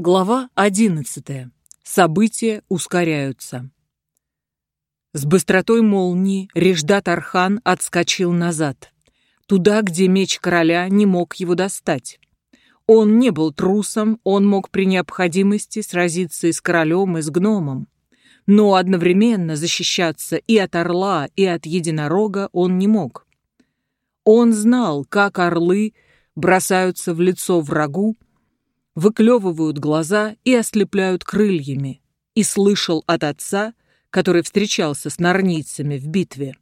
Глава 11. События ускоряются. С быстротой молнии Реждат Архан отскочил назад, туда, где меч короля не мог его достать. Он не был трусом, он мог при необходимости сразиться и с королем, и с гномом. Но одновременно защищаться и от орла, и от единорога он не мог. Он знал, как орлы бросаются в лицо врагу, выклевывают глаза и ослепляют крыльями, и слышал от отца, который встречался с норницами в битве,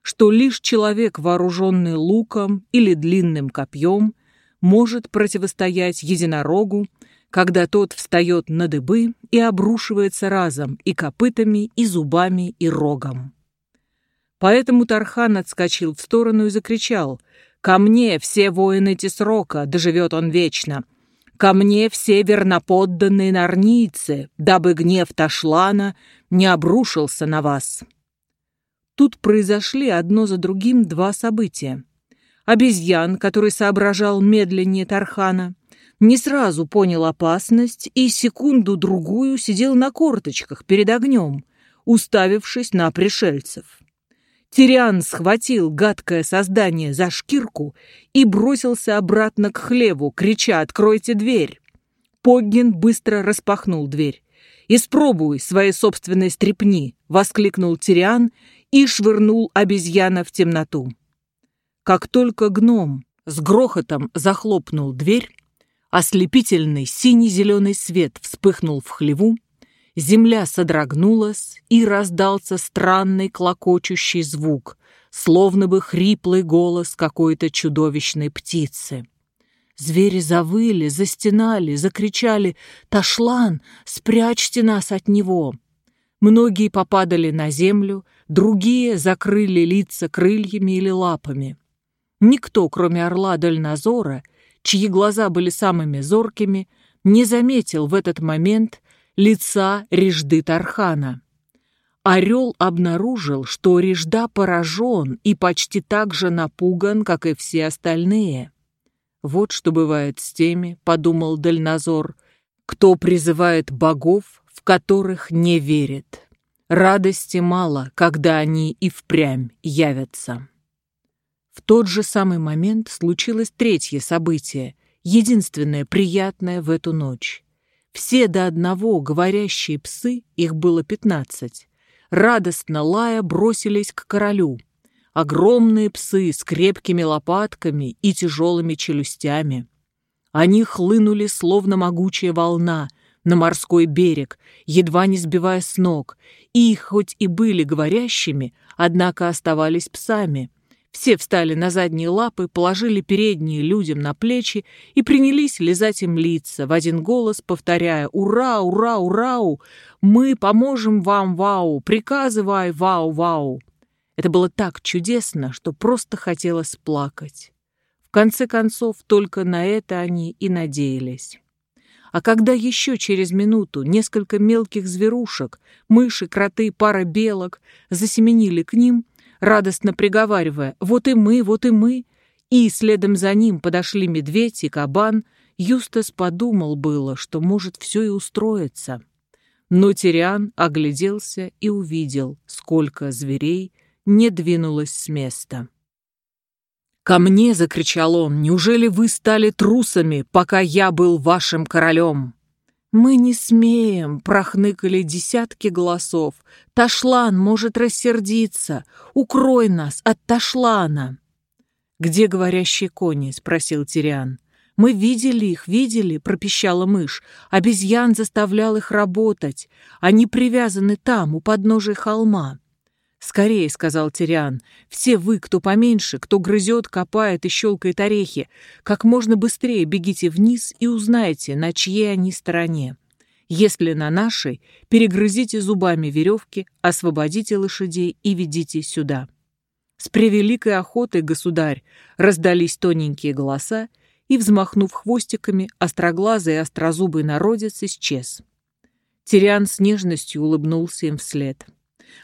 что лишь человек, вооруженный луком или длинным копьем, может противостоять единорогу, когда тот встает на дыбы и обрушивается разом и копытами, и зубами, и рогом. Поэтому Тархан отскочил в сторону и закричал «Ко мне все воины Тесрока, доживет он вечно!» Ко мне все верноподданные нарницы, дабы гнев Ташлана не обрушился на вас. Тут произошли одно за другим два события. Обезьян, который соображал медленнее Тархана, не сразу понял опасность и секунду-другую сидел на корточках перед огнем, уставившись на пришельцев. Тириан схватил гадкое создание за шкирку и бросился обратно к хлеву, крича «Откройте дверь!». Поггин быстро распахнул дверь. «Испробуй свои собственные стрепни!» — воскликнул Тириан и швырнул обезьяна в темноту. Как только гном с грохотом захлопнул дверь, ослепительный синий-зеленый свет вспыхнул в хлеву, Земля содрогнулась, и раздался странный клокочущий звук, словно бы хриплый голос какой-то чудовищной птицы. Звери завыли, застенали, закричали «Ташлан, спрячьте нас от него!» Многие попадали на землю, другие закрыли лица крыльями или лапами. Никто, кроме орла Дальнозора, чьи глаза были самыми зоркими, не заметил в этот момент лица Режды Тархана. Орел обнаружил, что Режда поражен и почти так же напуган, как и все остальные. Вот что бывает с теми, подумал Дальнозор, кто призывает богов, в которых не верит. Радости мало, когда они и впрямь явятся. В тот же самый момент случилось третье событие, единственное приятное в эту ночь. Все до одного говорящие псы, их было пятнадцать, радостно лая бросились к королю. Огромные псы с крепкими лопатками и тяжелыми челюстями. Они хлынули, словно могучая волна, на морской берег, едва не сбивая с ног, и хоть и были говорящими, однако оставались псами, все встали на задние лапы, положили передние людям на плечи и принялись лизать им лица, в один голос повторяя «Ура, ура, урау! Мы поможем вам, вау! Приказывай, вау, вау!» Это было так чудесно, что просто хотелось плакать. В конце концов, только на это они и надеялись. А когда еще через минуту несколько мелких зверушек, мыши, кроты, пара белок, засеменили к ним — радостно приговаривая «Вот и мы, вот и мы!» И следом за ним подошли медведь и кабан, Юстас подумал было, что может все и устроиться. Но Тириан огляделся и увидел, сколько зверей не двинулось с места. «Ко мне!» — закричал он. «Неужели вы стали трусами, пока я был вашим королем?» «Мы не смеем!» — прохныкали десятки голосов. «Ташлан может рассердиться! Укрой нас от Ташлана!» «Где говорящие кони?» — спросил Тириан. «Мы видели их, видели!» — пропищала мышь. «Обезьян заставлял их работать. Они привязаны там, у подножия холма». «Скорее», — сказал Тириан, — «все вы, кто поменьше, кто грызет, копает и щелкает орехи, как можно быстрее бегите вниз и узнайте, на чьей они стороне. Если на нашей, перегрызите зубами веревки, освободите лошадей и ведите сюда». С превеликой охотой, государь, раздались тоненькие голоса, и, взмахнув хвостиками, остроглазый и острозубый народец исчез. Тириан с нежностью улыбнулся им вслед.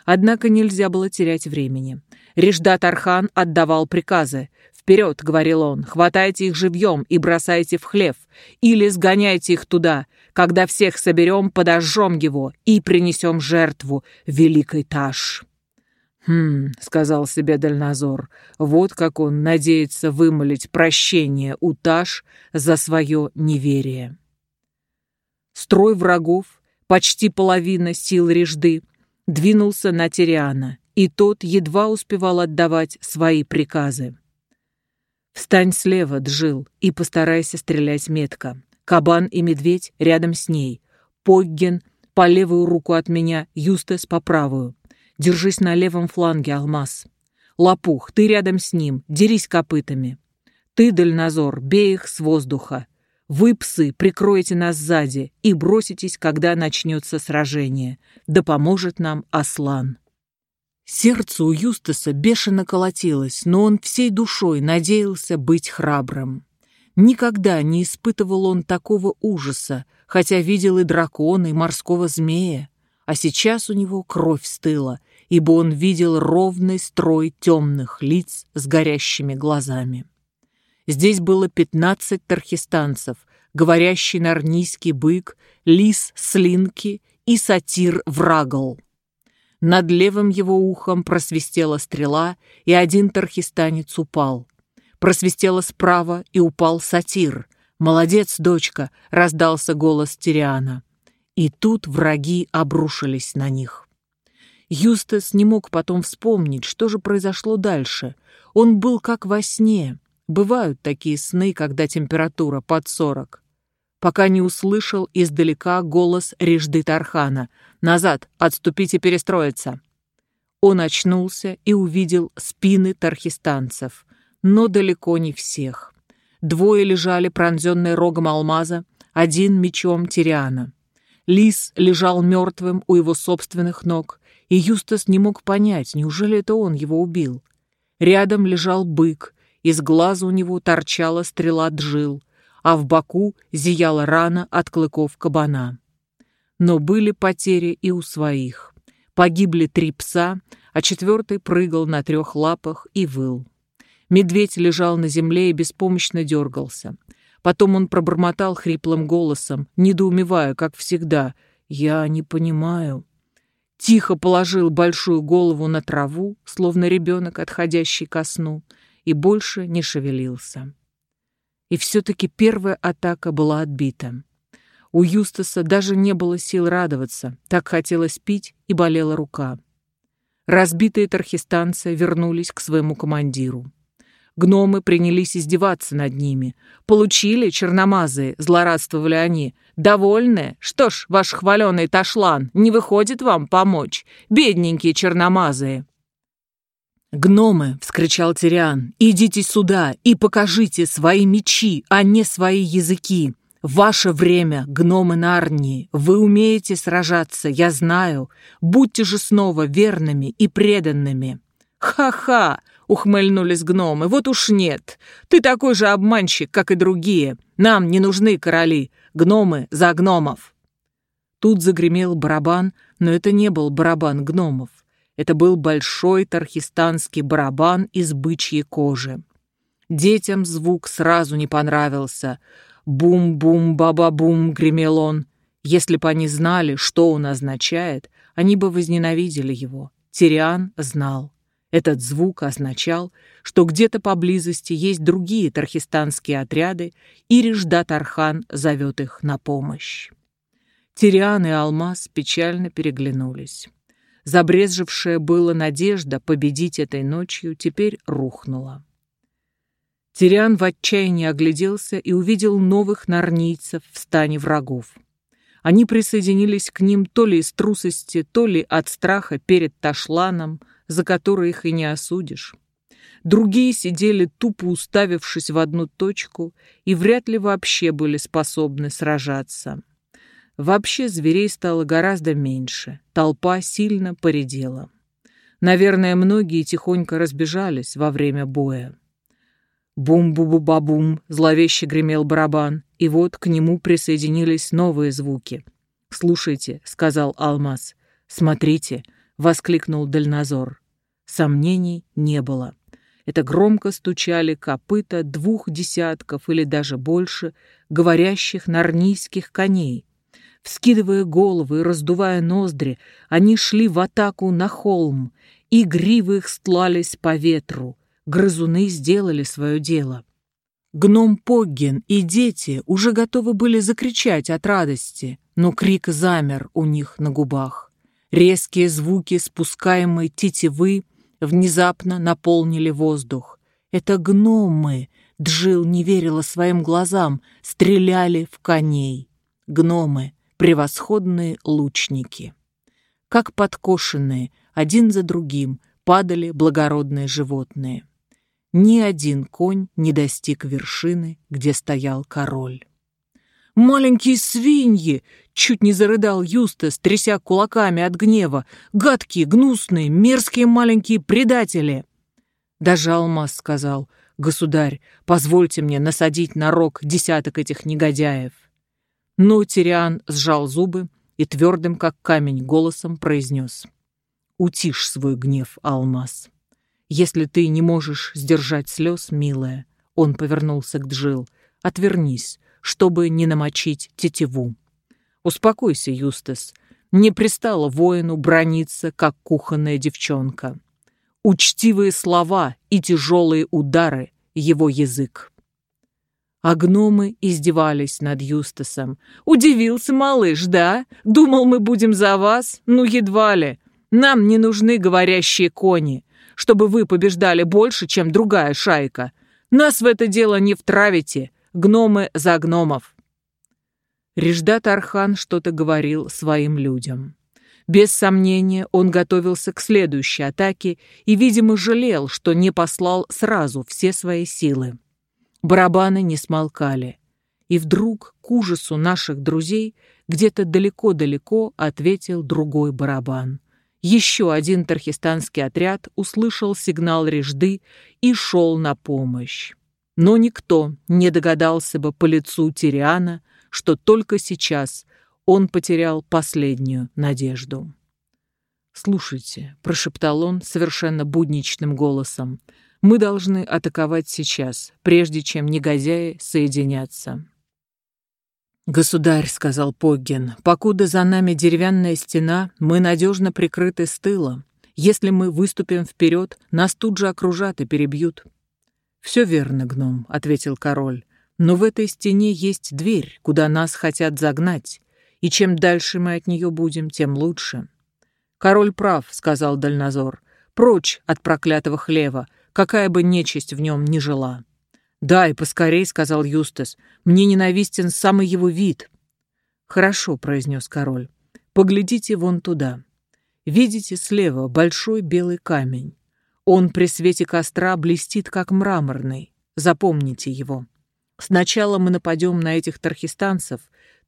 Однако нельзя было терять времени. Реждат Архан отдавал приказы. «Вперед!» — говорил он. «Хватайте их живьем и бросайте в хлев. Или сгоняйте их туда. Когда всех соберем, подожжем его и принесем жертву великой Таш». «Хм», — сказал себе Дальнозор, — «вот как он надеется вымолить прощение у Таш за свое неверие». Строй врагов, почти половина сил режды, двинулся на Тириана, и тот едва успевал отдавать свои приказы. «Встань слева, Джил, и постарайся стрелять метко. Кабан и медведь рядом с ней. Погген по левую руку от меня, Юстас по правую. Держись на левом фланге, Алмаз. Лопух, ты рядом с ним, дерись копытами. Ты, Дальнозор, бей их с воздуха. Вы, псы, прикроете нас сзади и броситесь, когда начнется сражение. Да поможет нам Аслан. Сердце у Юстаса бешено колотилось, но он всей душой надеялся быть храбрым. Никогда не испытывал он такого ужаса, хотя видел и дракона, и морского змея. А сейчас у него кровь стыла, ибо он видел ровный строй темных лиц с горящими глазами. Здесь было пятнадцать тархистанцев, говорящий нарнийский бык, лис слинки и сатир врагл. Над левым его ухом просвистела стрела, и один тархистанец упал. Просвистела справа, и упал сатир. «Молодец, дочка!» — раздался голос Тириана. И тут враги обрушились на них. Юстас не мог потом вспомнить, что же произошло дальше. Он был как во сне. Бывают такие сны, когда температура под сорок. Пока не услышал издалека голос Режды Тархана. «Назад! Отступите перестроиться!» Он очнулся и увидел спины тархистанцев, но далеко не всех. Двое лежали пронзенные рогом алмаза, один мечом Тириана. Лис лежал мертвым у его собственных ног, и Юстас не мог понять, неужели это он его убил. Рядом лежал бык, из глаза у него торчала стрела джил, а в боку зияла рана от клыков кабана. Но были потери и у своих. Погибли три пса, а четвертый прыгал на трех лапах и выл. Медведь лежал на земле и беспомощно дергался. Потом он пробормотал хриплым голосом, недоумевая, как всегда. «Я не понимаю». Тихо положил большую голову на траву, словно ребенок, отходящий ко сну, и больше не шевелился. И все-таки первая атака была отбита. У Юстаса даже не было сил радоваться, так хотелось пить и болела рука. Разбитые тархистанцы вернулись к своему командиру. Гномы принялись издеваться над ними. «Получили, черномазые!» — злорадствовали они. «Довольны? Что ж, ваш хваленый Ташлан не выходит вам помочь, бедненькие черномазые!» «Гномы!» — вскричал Тириан. «Идите сюда и покажите свои мечи, а не свои языки! Ваше время, гномы Нарнии! Вы умеете сражаться, я знаю! Будьте же снова верными и преданными!» «Ха-ха!» — ухмыльнулись гномы. «Вот уж нет! Ты такой же обманщик, как и другие! Нам не нужны короли! Гномы за гномов!» Тут загремел барабан, но это не был барабан гномов. Это был большой тархистанский барабан из бычьей кожи. Детям звук сразу не понравился. «Бум-бум-баба-бум!» — гремел он. Если бы они знали, что он означает, они бы возненавидели его. Тириан знал. Этот звук означал, что где-то поблизости есть другие тархистанские отряды, и Реждат-Архан зовет их на помощь. Тириан и Алмаз печально переглянулись. Забрезжившая была надежда победить этой ночью теперь рухнула. Тириан в отчаянии огляделся и увидел новых нарнийцев в стане врагов. Они присоединились к ним то ли из трусости, то ли от страха перед Ташланом, за который их и не осудишь. Другие сидели тупо уставившись в одну точку и вряд ли вообще были способны сражаться. Вообще зверей стало гораздо меньше, толпа сильно поредела. Наверное, многие тихонько разбежались во время боя. Бум-бу-бу-ба-бум, зловеще гремел барабан, и вот к нему присоединились новые звуки. «Слушайте», — сказал Алмаз, — «смотрите, — воскликнул Дальнозор. Сомнений не было. Это громко стучали копыта двух десятков или даже больше говорящих нарнийских коней. Вскидывая головы и раздувая ноздри, они шли в атаку на холм, и гривы их стлались по ветру. Грызуны сделали свое дело. Гном Погген и дети уже готовы были закричать от радости, но крик замер у них на губах. Резкие звуки спускаемой тетивы внезапно наполнили воздух. Это гномы, Джил не верила своим глазам, стреляли в коней. Гномы, превосходные лучники. Как подкошенные, один за другим, падали благородные животные ни один конь не достиг вершины, где стоял король. «Маленькие свиньи!» — чуть не зарыдал Юстас, тряся кулаками от гнева. «Гадкие, гнусные, мерзкие маленькие предатели!» Даже Алмаз сказал, «Государь, позвольте мне насадить на рог десяток этих негодяев». Но Тириан сжал зубы и твердым, как камень, голосом произнес, «Утишь свой гнев, Алмаз». «Если ты не можешь сдержать слез, милая», — он повернулся к Джил, — «отвернись, чтобы не намочить тетиву». «Успокойся, Юстас. Не пристало воину брониться, как кухонная девчонка. Учтивые слова и тяжелые удары — его язык». А гномы издевались над Юстасом. «Удивился малыш, да? Думал, мы будем за вас? Ну, едва ли. Нам не нужны говорящие кони чтобы вы побеждали больше, чем другая шайка. Нас в это дело не втравите, гномы за гномов». Реждат Архан что-то говорил своим людям. Без сомнения, он готовился к следующей атаке и, видимо, жалел, что не послал сразу все свои силы. Барабаны не смолкали. И вдруг, к ужасу наших друзей, где-то далеко-далеко ответил другой барабан — еще один тархистанский отряд услышал сигнал режды и шел на помощь. Но никто не догадался бы по лицу Тириана, что только сейчас он потерял последнюю надежду. «Слушайте», — прошептал он совершенно будничным голосом, — «мы должны атаковать сейчас, прежде чем негодяи соединятся». «Государь», — сказал Поггин, — «покуда за нами деревянная стена, мы надежно прикрыты с тыла. Если мы выступим вперед, нас тут же окружат и перебьют». «Все верно, гном», — ответил король, — «но в этой стене есть дверь, куда нас хотят загнать, и чем дальше мы от нее будем, тем лучше». «Король прав», — сказал Дальнозор, — «прочь от проклятого хлева, какая бы нечисть в нем ни жила». «Да, и поскорей», — сказал Юстас, — «мне ненавистен самый его вид». «Хорошо», — произнес король, — «поглядите вон туда. Видите слева большой белый камень. Он при свете костра блестит, как мраморный. Запомните его. Сначала мы нападем на этих тархистанцев.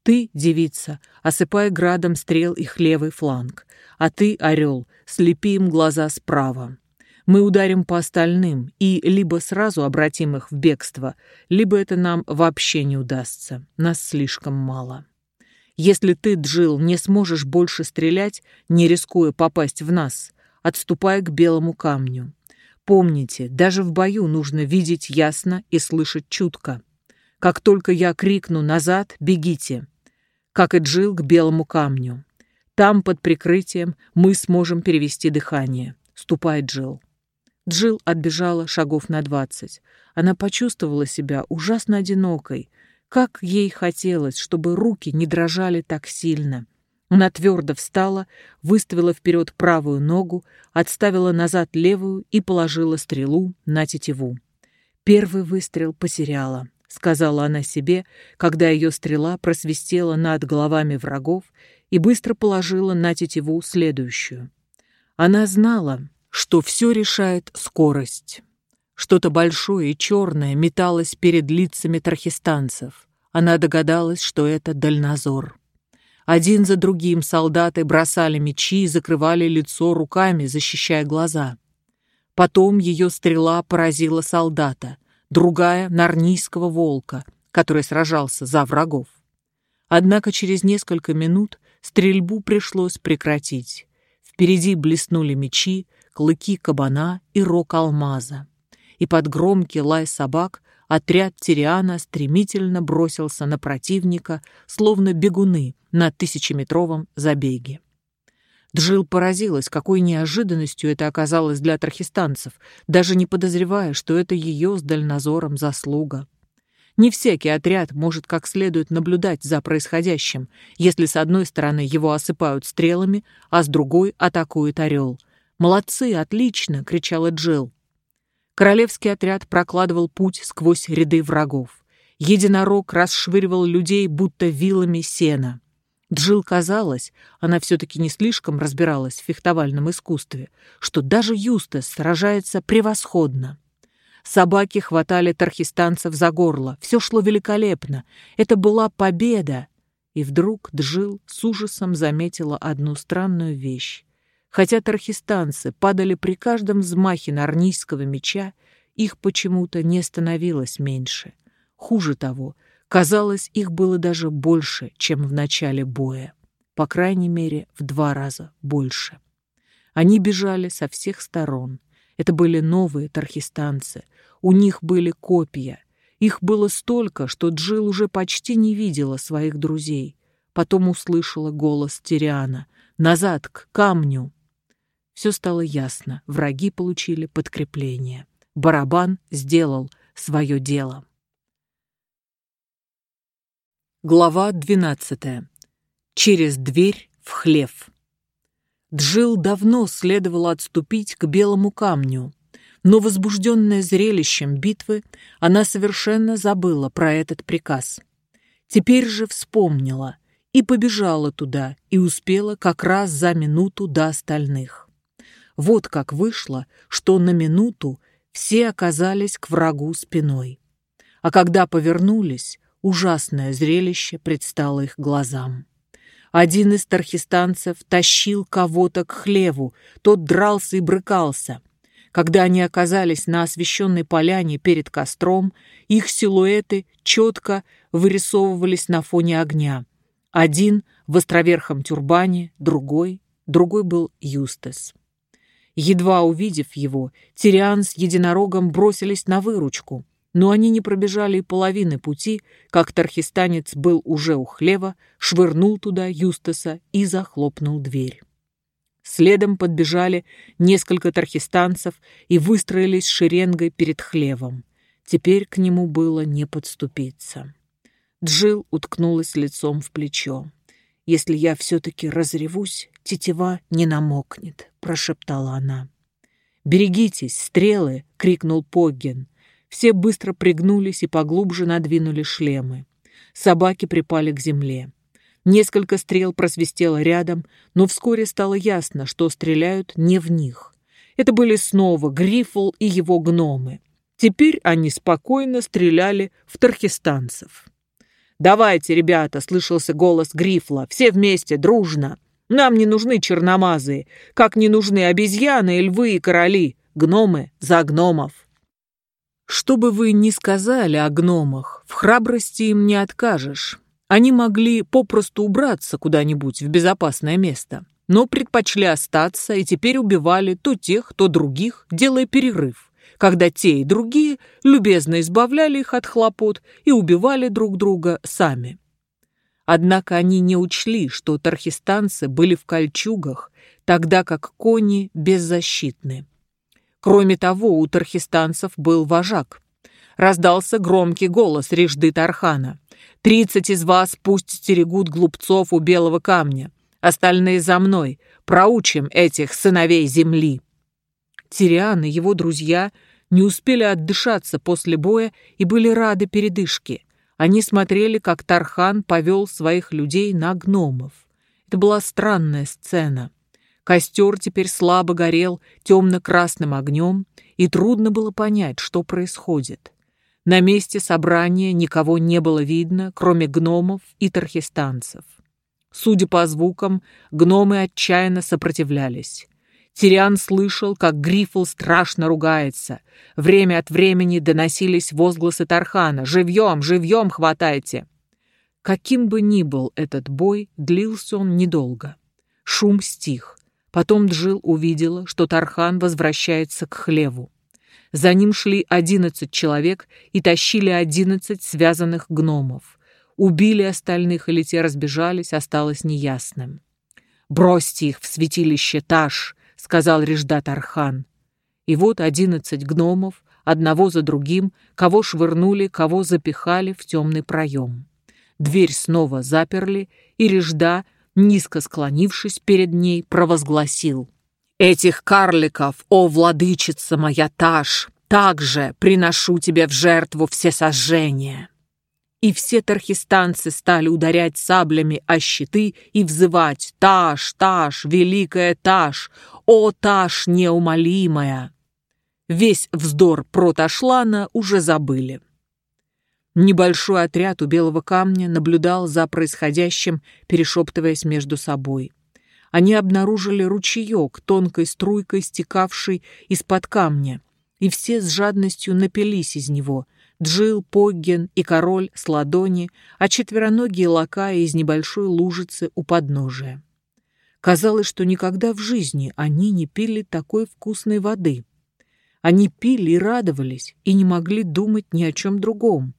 Ты, девица, осыпай градом стрел их левый фланг, а ты, орел, слепи им глаза справа. Мы ударим по остальным и либо сразу обратим их в бегство, либо это нам вообще не удастся. Нас слишком мало. Если ты, Джил, не сможешь больше стрелять, не рискуя попасть в нас, отступай к белому камню. Помните, даже в бою нужно видеть ясно и слышать чутко. Как только я крикну «назад», бегите. Как и Джил к белому камню. Там, под прикрытием, мы сможем перевести дыхание. Ступай, Джил. Джилл отбежала шагов на двадцать. Она почувствовала себя ужасно одинокой. Как ей хотелось, чтобы руки не дрожали так сильно. Она твердо встала, выставила вперед правую ногу, отставила назад левую и положила стрелу на тетиву. Первый выстрел потеряла, сказала она себе, когда ее стрела просвистела над головами врагов и быстро положила на тетиву следующую. Она знала, что все решает скорость. Что-то большое и черное металось перед лицами трахистанцев. Она догадалась, что это дальнозор. Один за другим солдаты бросали мечи и закрывали лицо руками, защищая глаза. Потом ее стрела поразила солдата, другая — нарнийского волка, который сражался за врагов. Однако через несколько минут стрельбу пришлось прекратить Впереди блеснули мечи, клыки кабана и рог алмаза. И под громкий лай собак отряд Тириана стремительно бросился на противника, словно бегуны на тысячеметровом забеге. Джил поразилась, какой неожиданностью это оказалось для тархистанцев, даже не подозревая, что это ее с дальнозором заслуга. Не всякий отряд может как следует наблюдать за происходящим, если с одной стороны его осыпают стрелами, а с другой атакует орел. «Молодцы, отлично!» — кричала Джилл. Королевский отряд прокладывал путь сквозь ряды врагов. Единорог расшвыривал людей, будто вилами сена. Джил казалось, она все-таки не слишком разбиралась в фехтовальном искусстве, что даже Юстас сражается превосходно. Собаки хватали тархистанцев за горло. Все шло великолепно. Это была победа. И вдруг Джил с ужасом заметила одну странную вещь. Хотя тархистанцы падали при каждом взмахе нарнийского меча, их почему-то не становилось меньше. Хуже того, казалось, их было даже больше, чем в начале боя. По крайней мере, в два раза больше. Они бежали со всех сторон. Это были новые тархистанцы. У них были копья. Их было столько, что Джил уже почти не видела своих друзей. Потом услышала голос Тириана. «Назад, к камню!» Все стало ясно. Враги получили подкрепление. Барабан сделал свое дело. Глава 12. Через дверь в хлев. Джил давно следовало отступить к белому камню, но возбужденная зрелищем битвы, она совершенно забыла про этот приказ. Теперь же вспомнила и побежала туда, и успела как раз за минуту до остальных. Вот как вышло, что на минуту все оказались к врагу спиной. А когда повернулись, ужасное зрелище предстало их глазам. Один из тархистанцев тащил кого-то к хлеву, тот дрался и брыкался. Когда они оказались на освещенной поляне перед костром, их силуэты четко вырисовывались на фоне огня. Один в островерхом тюрбане, другой, другой был Юстас. Едва увидев его, Тириан с единорогом бросились на выручку, но они не пробежали и половины пути, как тархистанец был уже у хлева, швырнул туда Юстаса и захлопнул дверь. Следом подбежали несколько тархистанцев и выстроились шеренгой перед хлевом. Теперь к нему было не подступиться. Джил уткнулась лицом в плечо. «Если я все-таки разревусь, тетива не намокнет», — прошептала она. «Берегитесь, стрелы!» — крикнул Погген. Все быстро пригнулись и поглубже надвинули шлемы. Собаки припали к земле. Несколько стрел просвистело рядом, но вскоре стало ясно, что стреляют не в них. Это были снова Грифл и его гномы. Теперь они спокойно стреляли в тархистанцев. «Давайте, ребята!» — слышался голос Грифла. «Все вместе, дружно! Нам не нужны черномазые, как не нужны обезьяны, львы и короли, гномы за гномов!» Что бы вы ни сказали о гномах, в храбрости им не откажешь. Они могли попросту убраться куда-нибудь в безопасное место, но предпочли остаться и теперь убивали то тех, то других, делая перерыв когда те и другие любезно избавляли их от хлопот и убивали друг друга сами. Однако они не учли, что тархистанцы были в кольчугах, тогда как кони беззащитны. Кроме того, у тархистанцев был вожак. Раздался громкий голос Режды Тархана. «Тридцать из вас пусть стерегут глупцов у белого камня. Остальные за мной. Проучим этих сыновей земли». Тириан и его друзья не успели отдышаться после боя и были рады передышке. Они смотрели, как Тархан повел своих людей на гномов. Это была странная сцена. Костер теперь слабо горел темно-красным огнем, и трудно было понять, что происходит. На месте собрания никого не было видно, кроме гномов и тархистанцев. Судя по звукам, гномы отчаянно сопротивлялись. Тириан слышал, как Грифл страшно ругается. Время от времени доносились возгласы Тархана «Живьем, живьем хватайте!». Каким бы ни был этот бой, длился он недолго. Шум стих. Потом Джил увидела, что Тархан возвращается к хлеву. За ним шли одиннадцать человек и тащили одиннадцать связанных гномов. Убили остальных или те разбежались, осталось неясным. «Бросьте их в святилище Таш», — сказал Реждат Архан. И вот одиннадцать гномов, одного за другим, кого швырнули, кого запихали в темный проем. Дверь снова заперли, и Режда, низко склонившись перед ней, провозгласил. «Этих карликов, о владычица моя Таш, также приношу тебе в жертву все сожжения!» И все тархистанцы стали ударять саблями о щиты и взывать «Таш, Таш, великая Таш, о Таш неумолимая!» Весь вздор про Ташлана уже забыли. Небольшой отряд у Белого камня наблюдал за происходящим, перешептываясь между собой. Они обнаружили ручеек, тонкой струйкой стекавший из-под камня, и все с жадностью напились из него, Джил, Погген и король с ладони, а четвероногие лакаи из небольшой лужицы у подножия. Казалось, что никогда в жизни они не пили такой вкусной воды. Они пили и радовались, и не могли думать ни о чем другом.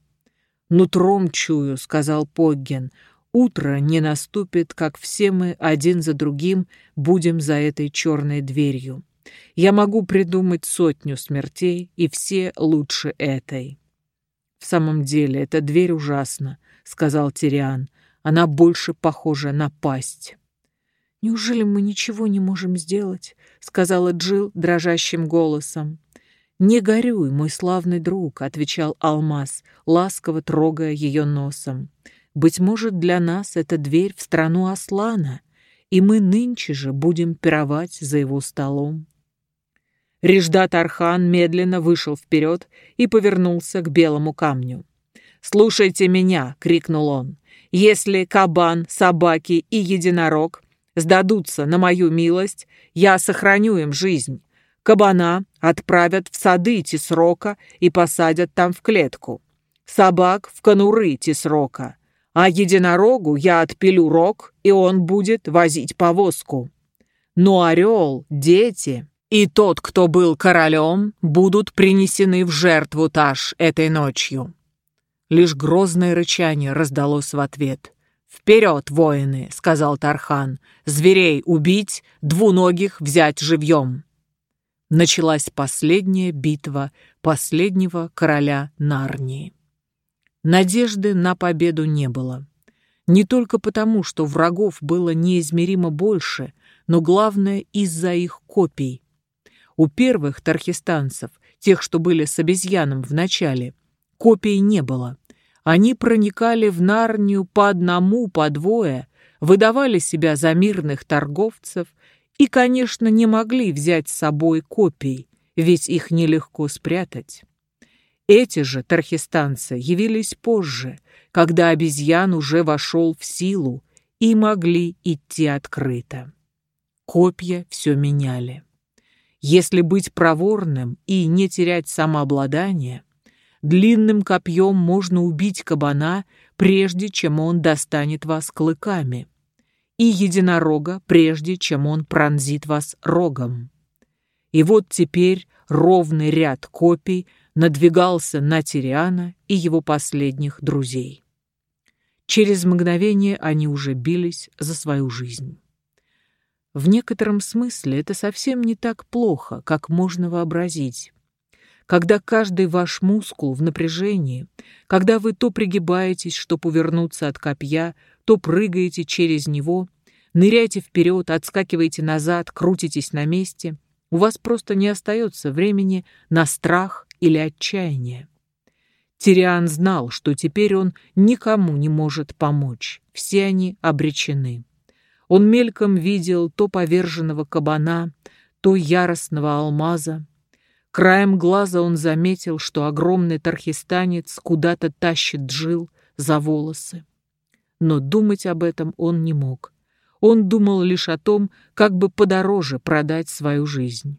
«Нутром чую», — сказал Погген, — «утро не наступит, как все мы один за другим будем за этой черной дверью. Я могу придумать сотню смертей, и все лучше этой». «В самом деле, эта дверь ужасна», — сказал Тириан. «Она больше похожа на пасть». «Неужели мы ничего не можем сделать?» — сказала Джил дрожащим голосом. «Не горюй, мой славный друг», — отвечал Алмаз, ласково трогая ее носом. «Быть может, для нас это дверь в страну Аслана, и мы нынче же будем пировать за его столом». Реждат Архан медленно вышел вперед и повернулся к белому камню. «Слушайте меня!» — крикнул он. «Если кабан, собаки и единорог сдадутся на мою милость, я сохраню им жизнь. Кабана отправят в сады Тисрока и посадят там в клетку. Собак в конуры Тисрока. А единорогу я отпилю рог, и он будет возить повозку. Но орел, дети и тот, кто был королем, будут принесены в жертву Таш этой ночью». Лишь грозное рычание раздалось в ответ. «Вперед, воины!» — сказал Тархан. «Зверей убить, двуногих взять живьем!» Началась последняя битва последнего короля Нарнии. Надежды на победу не было. Не только потому, что врагов было неизмеримо больше, но главное из-за их копий, у первых тархистанцев, тех, что были с обезьяном в начале, копий не было. Они проникали в Нарнию по одному, по двое, выдавали себя за мирных торговцев и, конечно, не могли взять с собой копий, ведь их нелегко спрятать. Эти же тархистанцы явились позже, когда обезьян уже вошел в силу и могли идти открыто. Копья все меняли. Если быть проворным и не терять самообладание, длинным копьем можно убить кабана, прежде чем он достанет вас клыками, и единорога, прежде чем он пронзит вас рогом. И вот теперь ровный ряд копий надвигался на Тириана и его последних друзей. Через мгновение они уже бились за свою жизнь. В некотором смысле это совсем не так плохо, как можно вообразить. Когда каждый ваш мускул в напряжении, когда вы то пригибаетесь, чтобы увернуться от копья, то прыгаете через него, ныряете вперед, отскакиваете назад, крутитесь на месте, у вас просто не остается времени на страх или отчаяние. Тириан знал, что теперь он никому не может помочь, все они обречены. Он мельком видел то поверженного кабана, то яростного алмаза. Краем глаза он заметил, что огромный тархистанец куда-то тащит джил за волосы. Но думать об этом он не мог. Он думал лишь о том, как бы подороже продать свою жизнь.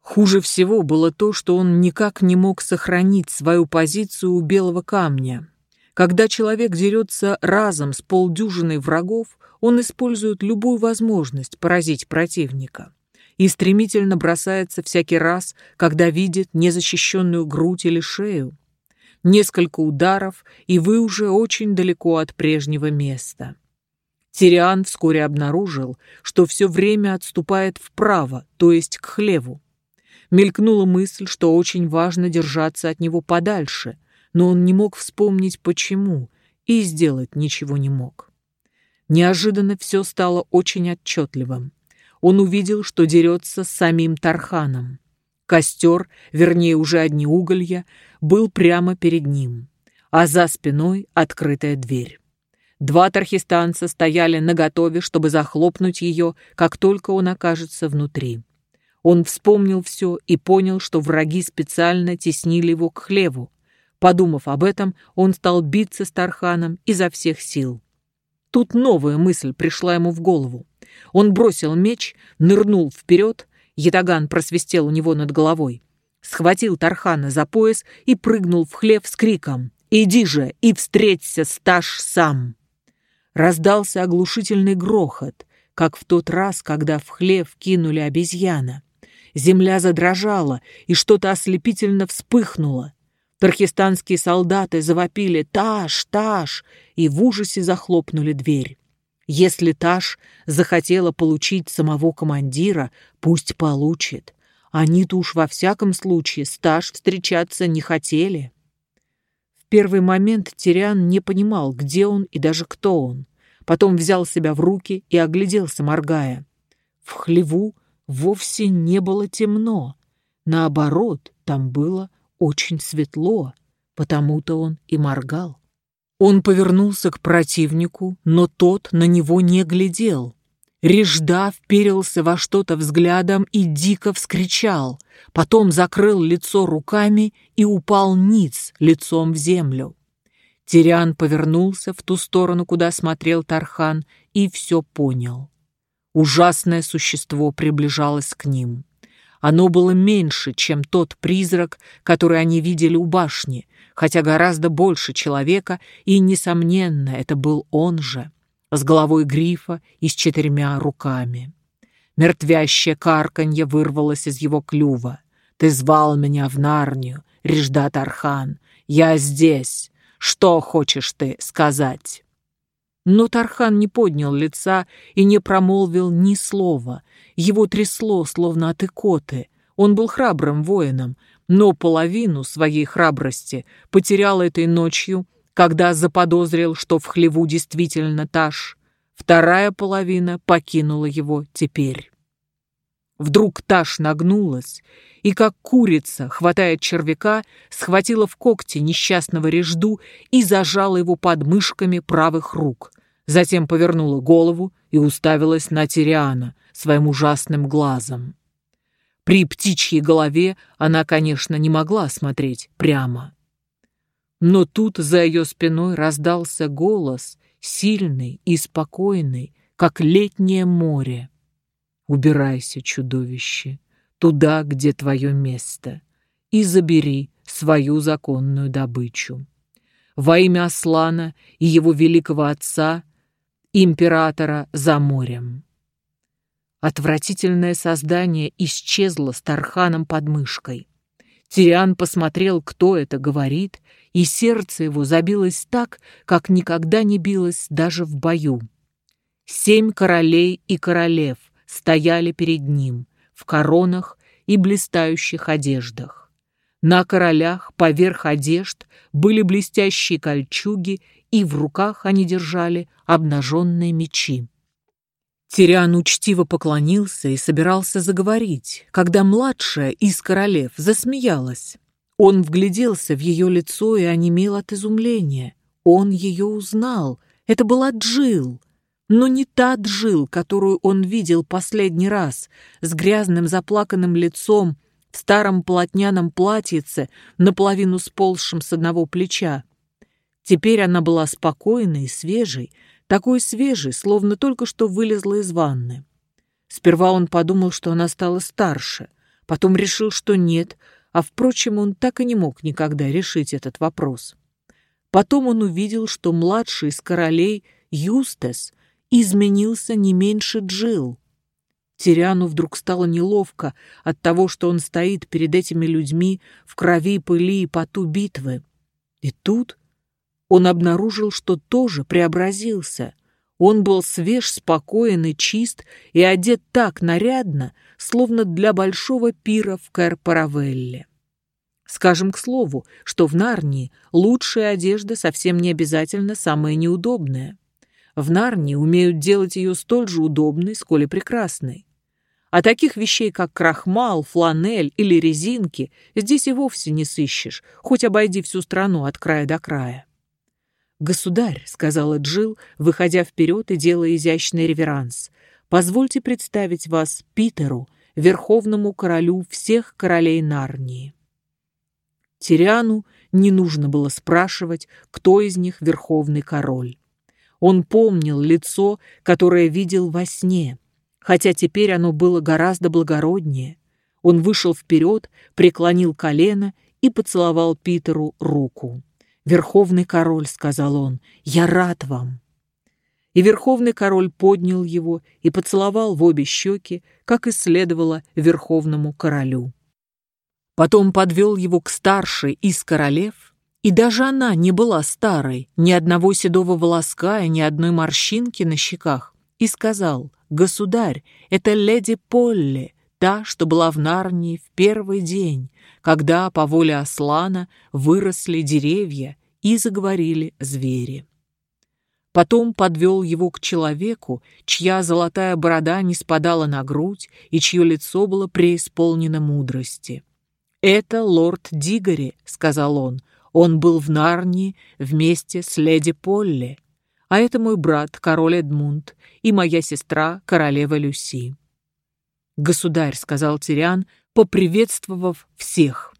Хуже всего было то, что он никак не мог сохранить свою позицию у белого камня. Когда человек дерется разом с полдюжиной врагов, он использует любую возможность поразить противника и стремительно бросается всякий раз, когда видит незащищенную грудь или шею. Несколько ударов, и вы уже очень далеко от прежнего места. Тириан вскоре обнаружил, что все время отступает вправо, то есть к хлеву. Мелькнула мысль, что очень важно держаться от него подальше, но он не мог вспомнить почему и сделать ничего не мог. Неожиданно все стало очень отчетливым. Он увидел, что дерется с самим Тарханом. Костер, вернее уже одни уголья, был прямо перед ним, а за спиной открытая дверь. Два тархистанца стояли наготове, чтобы захлопнуть ее, как только он окажется внутри. Он вспомнил все и понял, что враги специально теснили его к хлеву. Подумав об этом, он стал биться с Тарханом изо всех сил. Тут новая мысль пришла ему в голову. Он бросил меч, нырнул вперед, ятаган просвистел у него над головой, схватил Тархана за пояс и прыгнул в хлев с криком «Иди же и встреться, стаж сам!» Раздался оглушительный грохот, как в тот раз, когда в хлев кинули обезьяна. Земля задрожала, и что-то ослепительно вспыхнуло. Тархистанские солдаты завопили «Таш! Таш!» и в ужасе захлопнули дверь. Если Таш захотела получить самого командира, пусть получит. Они-то уж во всяком случае с Таш встречаться не хотели. В первый момент Тириан не понимал, где он и даже кто он. Потом взял себя в руки и огляделся, моргая. В хлеву вовсе не было темно. Наоборот, там было очень светло, потому-то он и моргал. Он повернулся к противнику, но тот на него не глядел. Режда вперился во что-то взглядом и дико вскричал, потом закрыл лицо руками и упал ниц лицом в землю. Тириан повернулся в ту сторону, куда смотрел Тархан, и все понял. Ужасное существо приближалось к ним. Оно было меньше, чем тот призрак, который они видели у башни, хотя гораздо больше человека, и, несомненно, это был он же, с головой грифа и с четырьмя руками. Мертвящее карканье вырвалось из его клюва. «Ты звал меня в Нарнию, Реждат Архан. Я здесь. Что хочешь ты сказать?» Но Тархан не поднял лица и не промолвил ни слова. Его трясло, словно от икоты. Он был храбрым воином, но половину своей храбрости потерял этой ночью, когда заподозрил, что в хлеву действительно Таш. Вторая половина покинула его теперь. Вдруг Таш нагнулась и, как курица, хватая червяка, схватила в когти несчастного режду и зажала его под мышками правых рук. Затем повернула голову и уставилась на Тириана своим ужасным глазом. При птичьей голове она, конечно, не могла смотреть прямо. Но тут за ее спиной раздался голос, сильный и спокойный, как летнее море. «Убирайся, чудовище, туда, где твое место, и забери свою законную добычу. Во имя Аслана и его великого отца, императора за морем». Отвратительное создание исчезло с Тарханом под мышкой. Тириан посмотрел, кто это говорит, и сердце его забилось так, как никогда не билось даже в бою. Семь королей и королев стояли перед ним в коронах и блистающих одеждах. На королях поверх одежд были блестящие кольчуги, и в руках они держали обнаженные мечи. Тириан учтиво поклонился и собирался заговорить, когда младшая из королев засмеялась. Он вгляделся в ее лицо и онемел от изумления. Он ее узнал. Это была Джил но не та Джил, которую он видел последний раз, с грязным заплаканным лицом, в старом полотняном платьице, наполовину сползшем с одного плеча. Теперь она была спокойной и свежей, такой свежей, словно только что вылезла из ванны. Сперва он подумал, что она стала старше, потом решил, что нет, а, впрочем, он так и не мог никогда решить этот вопрос. Потом он увидел, что младший из королей, Юстес, изменился не меньше Джил. Тириану вдруг стало неловко от того, что он стоит перед этими людьми в крови, пыли и поту битвы. И тут он обнаружил, что тоже преобразился. Он был свеж, спокоен и чист, и одет так нарядно, словно для большого пира в Кэр-Паравелле. Скажем к слову, что в Нарнии лучшая одежда совсем не обязательно самая неудобная. В Нарнии умеют делать ее столь же удобной, сколь и прекрасной. А таких вещей, как крахмал, фланель или резинки, здесь и вовсе не сыщешь, хоть обойди всю страну от края до края. «Государь», — сказала Джил, выходя вперед и делая изящный реверанс, «позвольте представить вас Питеру, верховному королю всех королей Нарнии». Тириану не нужно было спрашивать, кто из них верховный король. Он помнил лицо, которое видел во сне, хотя теперь оно было гораздо благороднее. Он вышел вперед, преклонил колено и поцеловал Питеру руку. «Верховный король», — сказал он, — «я рад вам». И верховный король поднял его и поцеловал в обе щеки, как и следовало верховному королю. Потом подвел его к старшей из королев, и даже она не была старой, ни одного седого волоска и ни одной морщинки на щеках, и сказал — «Государь, это леди Полли, та, что была в Нарнии в первый день, когда по воле Аслана выросли деревья и заговорили звери». Потом подвел его к человеку, чья золотая борода не спадала на грудь и чье лицо было преисполнено мудрости. «Это лорд Дигори», — сказал он. «Он был в Нарнии вместе с леди Полли а это мой брат, король Эдмунд, и моя сестра, королева Люси. «Государь», — сказал Тириан, поприветствовав всех,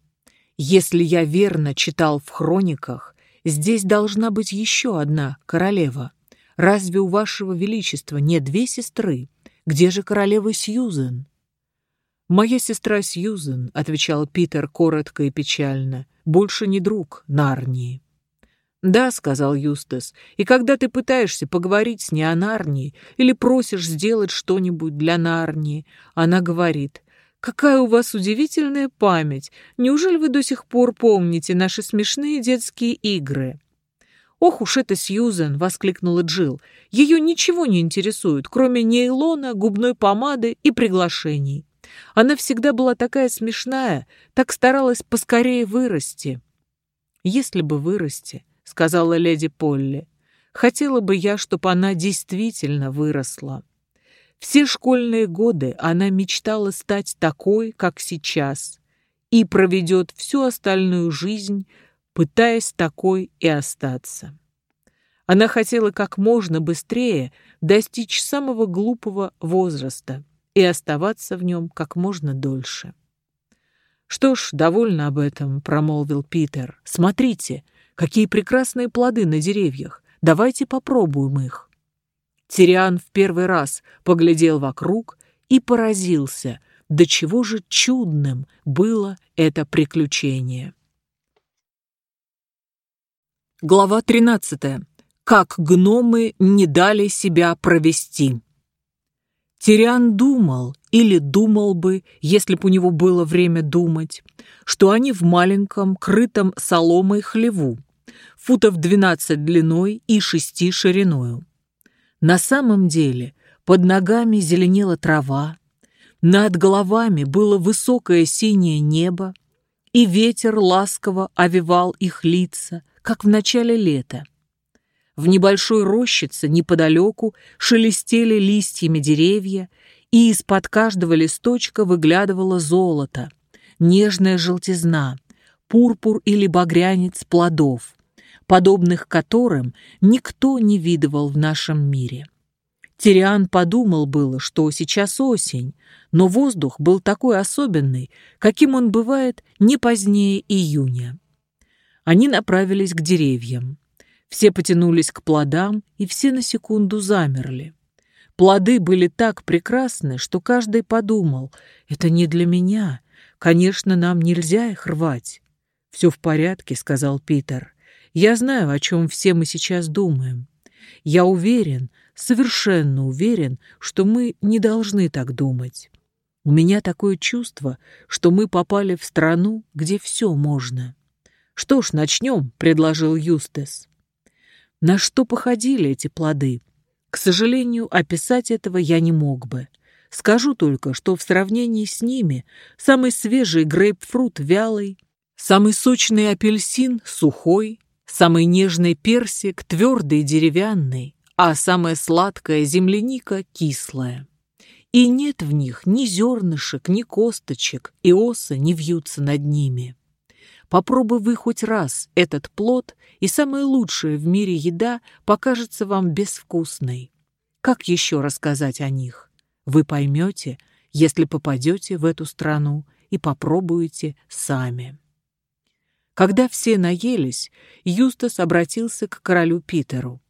«если я верно читал в хрониках, здесь должна быть еще одна королева. Разве у вашего величества нет две сестры? Где же королева Сьюзен?» «Моя сестра Сьюзен», — отвечал Питер коротко и печально, — «больше не друг Нарнии». «Да», — сказал Юстас, — «и когда ты пытаешься поговорить с ней о Нарнии или просишь сделать что-нибудь для Нарнии, она говорит, «Какая у вас удивительная память! Неужели вы до сих пор помните наши смешные детские игры?» «Ох уж это Сьюзен!» — воскликнула Джилл. «Ее ничего не интересует, кроме нейлона, губной помады и приглашений. Она всегда была такая смешная, так старалась поскорее вырасти». «Если бы вырасти», — сказала леди Полли. «Хотела бы я, чтобы она действительно выросла. Все школьные годы она мечтала стать такой, как сейчас, и проведет всю остальную жизнь, пытаясь такой и остаться». Она хотела как можно быстрее достичь самого глупого возраста и оставаться в нем как можно дольше. «Что ж, довольно об этом», — промолвил Питер. «Смотрите, Какие прекрасные плоды на деревьях. Давайте попробуем их. Тириан в первый раз поглядел вокруг и поразился, до чего же чудным было это приключение. Глава 13. Как гномы не дали себя провести. Тириан думал, или думал бы, если б у него было время думать, что они в маленьком, крытом соломой хлеву, футов 12 длиной и 6 шириною. На самом деле под ногами зеленела трава, над головами было высокое синее небо, и ветер ласково овивал их лица, как в начале лета. В небольшой рощице неподалеку шелестели листьями деревья, и из-под каждого листочка выглядывало золото, нежная желтизна, пурпур или багрянец плодов, подобных которым никто не видывал в нашем мире. Тириан подумал было, что сейчас осень, но воздух был такой особенный, каким он бывает не позднее июня. Они направились к деревьям. Все потянулись к плодам, и все на секунду замерли. Плоды были так прекрасны, что каждый подумал, это не для меня, конечно, нам нельзя их рвать. «Все в порядке», — сказал Питер. «Я знаю, о чем все мы сейчас думаем. Я уверен, совершенно уверен, что мы не должны так думать. У меня такое чувство, что мы попали в страну, где все можно. «Что ж, начнем», — предложил Юстес. На что походили эти плоды? К сожалению, описать этого я не мог бы. Скажу только, что в сравнении с ними самый свежий грейпфрут вялый, самый сочный апельсин сухой, самый нежный персик твердый деревянный, а самая сладкая земляника кислая. И нет в них ни зернышек, ни косточек, и осы не вьются над ними. Попробуй вы хоть раз этот плод, и самая лучшая в мире еда покажется вам безвкусной. Как еще рассказать о них? Вы поймете, если попадете в эту страну и попробуете сами. Когда все наелись, Юстас обратился к королю Питеру.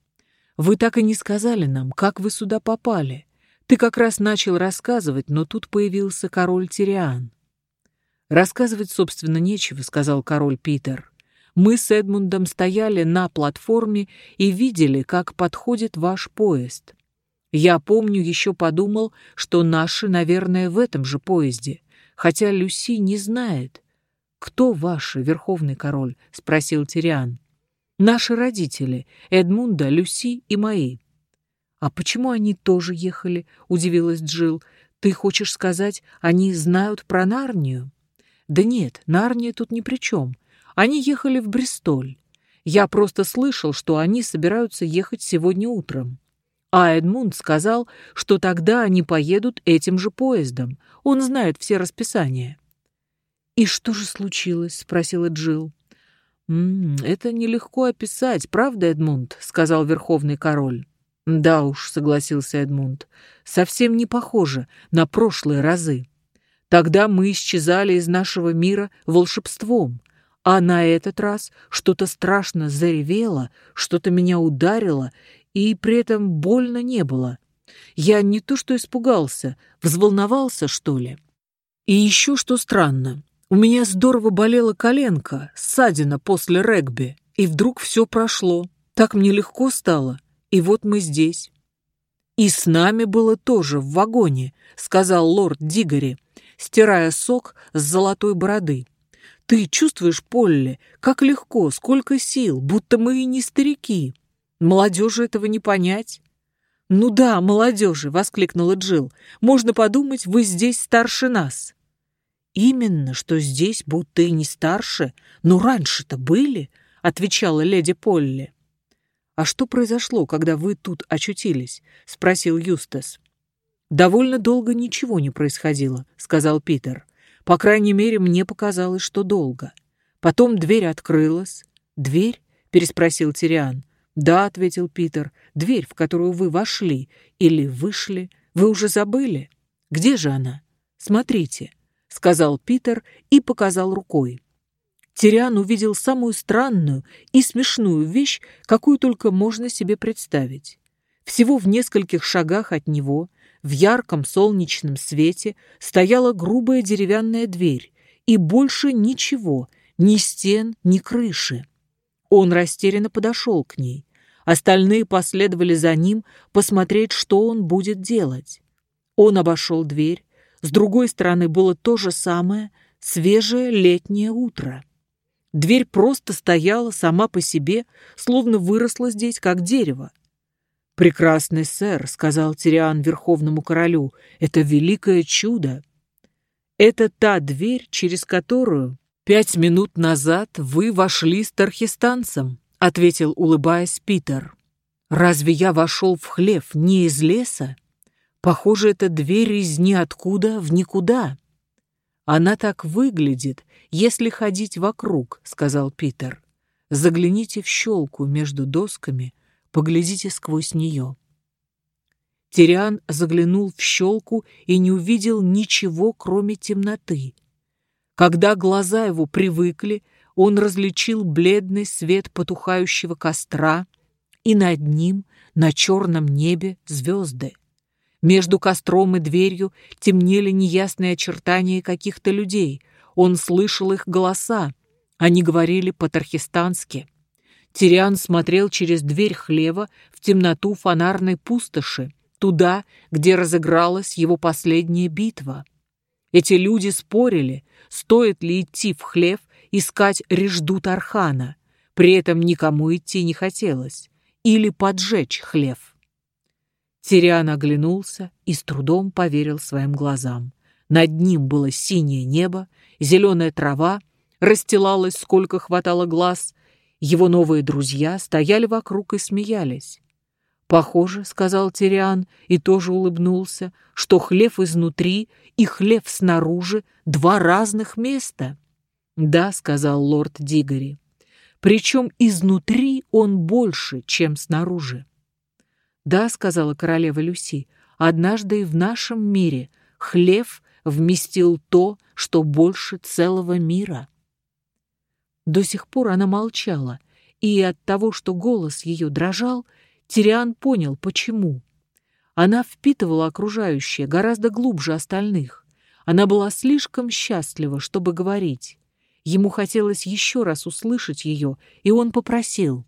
«Вы так и не сказали нам, как вы сюда попали. Ты как раз начал рассказывать, но тут появился король Тириан». «Рассказывать, собственно, нечего», — сказал король Питер. «Мы с Эдмундом стояли на платформе и видели, как подходит ваш поезд. Я помню, еще подумал, что наши, наверное, в этом же поезде, хотя Люси не знает. «Кто ваши, верховный король?» — спросил Тириан. «Наши родители, Эдмунда, Люси и мои». «А почему они тоже ехали?» — удивилась Джил. «Ты хочешь сказать, они знают про Нарнию?» «Да нет, Нарния тут ни при чем. Они ехали в Бристоль. Я просто слышал, что они собираются ехать сегодня утром. А Эдмунд сказал, что тогда они поедут этим же поездом. Он знает все расписания. «И что же случилось?» — спросила Джилл. «М -м, «Это нелегко описать, правда, Эдмунд?» — сказал Верховный Король. «Да уж», — согласился Эдмунд, — «совсем не похоже на прошлые разы. Тогда мы исчезали из нашего мира волшебством, а на этот раз что-то страшно заревело, что-то меня ударило, и при этом больно не было. Я не то что испугался, взволновался, что ли. И еще что странно, у меня здорово болела коленка, ссадина после регби, и вдруг все прошло. Так мне легко стало, и вот мы здесь. «И с нами было тоже в вагоне», — сказал лорд Дигори, стирая сок с золотой бороды. «Ты чувствуешь, Полли, как легко, сколько сил, будто мы и не старики. Молодежи этого не понять. «Ну да, молодежи!» — воскликнула Джил. «Можно подумать, вы здесь старше нас». «Именно, что здесь будто и не старше, но раньше-то были», — отвечала леди Полли. «А что произошло, когда вы тут очутились?» — спросил Юстас. «Довольно долго ничего не происходило», — сказал Питер. «По крайней мере, мне показалось, что долго. Потом дверь открылась». «Дверь?» — переспросил Тириан. «Да», — ответил Питер, — «дверь, в которую вы вошли или вышли. Вы уже забыли? Где же она? Смотрите», — сказал Питер и показал рукой. Тириан увидел самую странную и смешную вещь, какую только можно себе представить. Всего в нескольких шагах от него, в ярком солнечном свете, стояла грубая деревянная дверь, и больше ничего, ни стен, ни крыши. Он растерянно подошел к ней. Остальные последовали за ним посмотреть, что он будет делать. Он обошел дверь. С другой стороны было то же самое свежее летнее утро. Дверь просто стояла сама по себе, словно выросла здесь, как дерево. «Прекрасный сэр», — сказал Тириан Верховному Королю, — «это великое чудо». «Это та дверь, через которую «Пять минут назад вы вошли с тархистанцем», — ответил, улыбаясь Питер. «Разве я вошел в хлев не из леса? Похоже, это дверь из ниоткуда в никуда». «Она так выглядит, если ходить вокруг», — сказал Питер. «Загляните в щелку между досками, поглядите сквозь нее». Тириан заглянул в щелку и не увидел ничего, кроме темноты. Когда глаза его привыкли, он различил бледный свет потухающего костра, и над ним, на черном небе, звезды. Между костром и дверью темнели неясные очертания каких-то людей. Он слышал их голоса. Они говорили по-тархистански. Тириан смотрел через дверь хлева в темноту фонарной пустоши, туда, где разыгралась его последняя битва. Эти люди спорили, стоит ли идти в хлев искать режду Тархана, при этом никому идти не хотелось, или поджечь хлев. Тириан оглянулся и с трудом поверил своим глазам. Над ним было синее небо, зеленая трава, расстилалась, сколько хватало глаз. Его новые друзья стояли вокруг и смеялись. «Похоже, — сказал Тириан и тоже улыбнулся, — что хлев изнутри и хлев снаружи — два разных места». «Да, — сказал лорд Дигори, — причем изнутри он больше, чем снаружи». «Да, — сказала королева Люси, — однажды в нашем мире хлев вместил то, что больше целого мира. До сих пор она молчала, и от того, что голос ее дрожал, Тириан понял, почему. Она впитывала окружающее гораздо глубже остальных. Она была слишком счастлива, чтобы говорить. Ему хотелось еще раз услышать ее, и он попросил.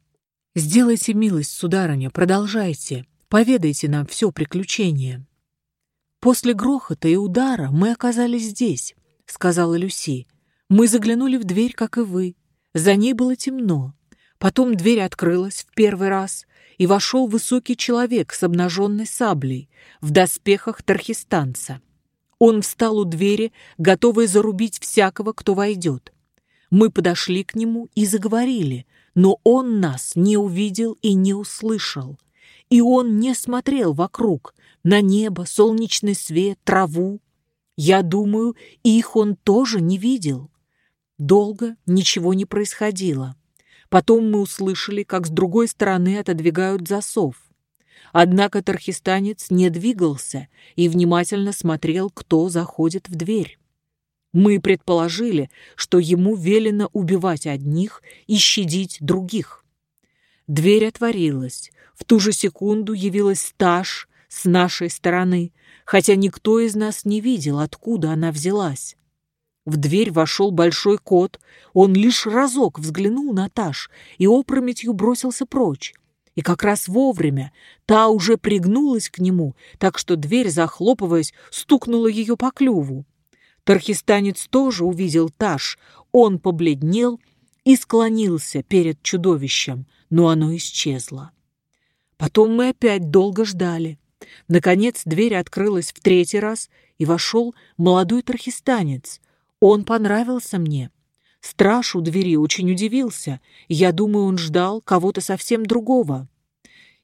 «Сделайте милость, сударыня, продолжайте. Поведайте нам все приключение». «После грохота и удара мы оказались здесь», — сказала Люси. «Мы заглянули в дверь, как и вы. За ней было темно. Потом дверь открылась в первый раз, и вошел высокий человек с обнаженной саблей в доспехах тархистанца. Он встал у двери, готовый зарубить всякого, кто войдет. Мы подошли к нему и заговорили, но он нас не увидел и не услышал. И он не смотрел вокруг, на небо, солнечный свет, траву. Я думаю, их он тоже не видел. Долго ничего не происходило. Потом мы услышали, как с другой стороны отодвигают засов. Однако тархистанец не двигался и внимательно смотрел, кто заходит в дверь. Мы предположили, что ему велено убивать одних и щадить других. Дверь отворилась. В ту же секунду явилась стаж с нашей стороны, хотя никто из нас не видел, откуда она взялась. В дверь вошел большой кот, он лишь разок взглянул на Таш и опрометью бросился прочь. И как раз вовремя та уже пригнулась к нему, так что дверь, захлопываясь, стукнула ее по клюву. Тархистанец тоже увидел Таш, он побледнел и склонился перед чудовищем, но оно исчезло. Потом мы опять долго ждали. Наконец дверь открылась в третий раз, и вошел молодой тархистанец. Он понравился мне. Страж у двери очень удивился. Я думаю, он ждал кого-то совсем другого.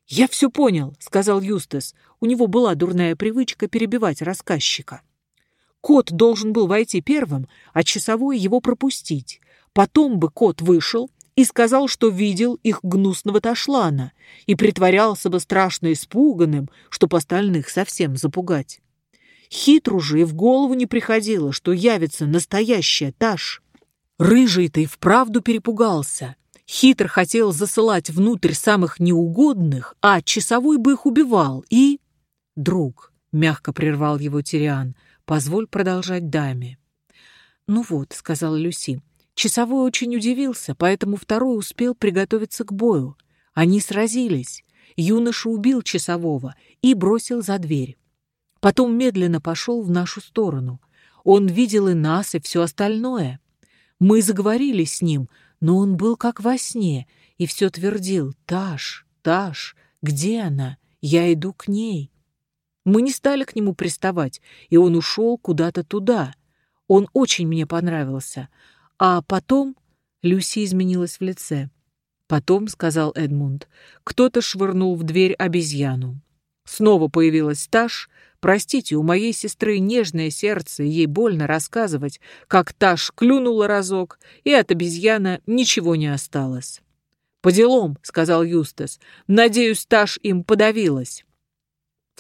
«Я все понял», — сказал Юстас. У него была дурная привычка перебивать рассказчика. Кот должен был войти первым, а часовой его пропустить. Потом бы кот вышел и сказал, что видел их гнусного ташлана, и притворялся бы страшно испуганным, чтоб остальных совсем запугать. Хитру же и в голову не приходило, что явится настоящая Таш. Рыжий-то и вправду перепугался. Хитр хотел засылать внутрь самых неугодных, а часовой бы их убивал, и... «Друг», — мягко прервал его Тириан, — «позволь продолжать даме». «Ну вот», — сказала Люси, Часовой очень удивился, поэтому второй успел приготовиться к бою. Они сразились. Юноша убил часового и бросил за дверь. Потом медленно пошел в нашу сторону. Он видел и нас, и все остальное. Мы заговорили с ним, но он был как во сне и все твердил «Таш, Таш, где она? Я иду к ней». Мы не стали к нему приставать, и он ушел куда-то туда. Он очень мне понравился. А потом Люси изменилась в лице. Потом, сказал Эдмунд, кто-то швырнул в дверь обезьяну. Снова появилась Таш. Простите, у моей сестры нежное сердце, ей больно рассказывать, как Таш клюнула разок, и от обезьяна ничего не осталось. «По делам», — сказал Юстас, — «надеюсь, Таш им подавилась».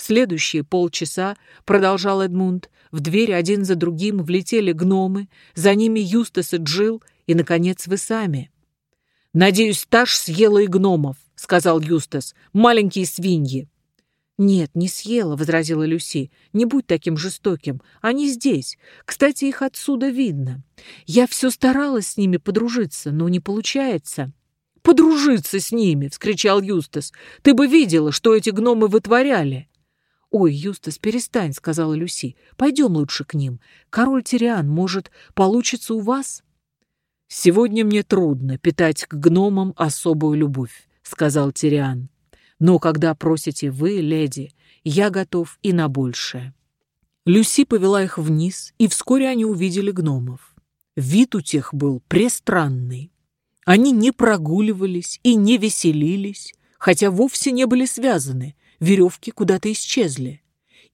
Следующие полчаса, продолжал Эдмунд, в дверь один за другим влетели гномы, за ними Юстас и Джил, и, наконец, вы сами. «Надеюсь, Таш съела и гномов», — сказал Юстас, — «маленькие свиньи». «Нет, не съела», — возразила Люси. «Не будь таким жестоким. Они здесь. Кстати, их отсюда видно. Я все старалась с ними подружиться, но не получается». «Подружиться с ними!» — вскричал Юстас. «Ты бы видела, что эти гномы вытворяли!» «Ой, Юстас, перестань», — сказала Люси. «Пойдем лучше к ним. Король Тириан, может, получится у вас?» «Сегодня мне трудно питать к гномам особую любовь», — сказал Тириан. «Но когда просите вы, леди, я готов и на большее». Люси повела их вниз, и вскоре они увидели гномов. Вид у тех был престранный. Они не прогуливались и не веселились, хотя вовсе не были связаны, веревки куда-то исчезли.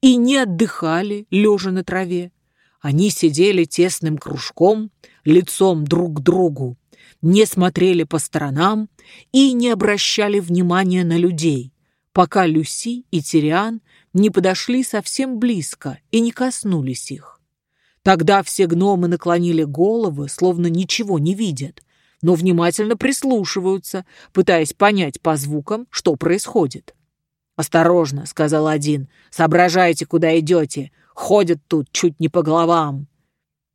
И не отдыхали, лежа на траве. Они сидели тесным кружком, лицом друг к другу, не смотрели по сторонам и не обращали внимания на людей, пока Люси и Тириан не подошли совсем близко и не коснулись их. Тогда все гномы наклонили головы, словно ничего не видят, но внимательно прислушиваются, пытаясь понять по звукам, что происходит. «Осторожно», — сказал один, — «соображайте, куда идете. Ходят тут чуть не по головам».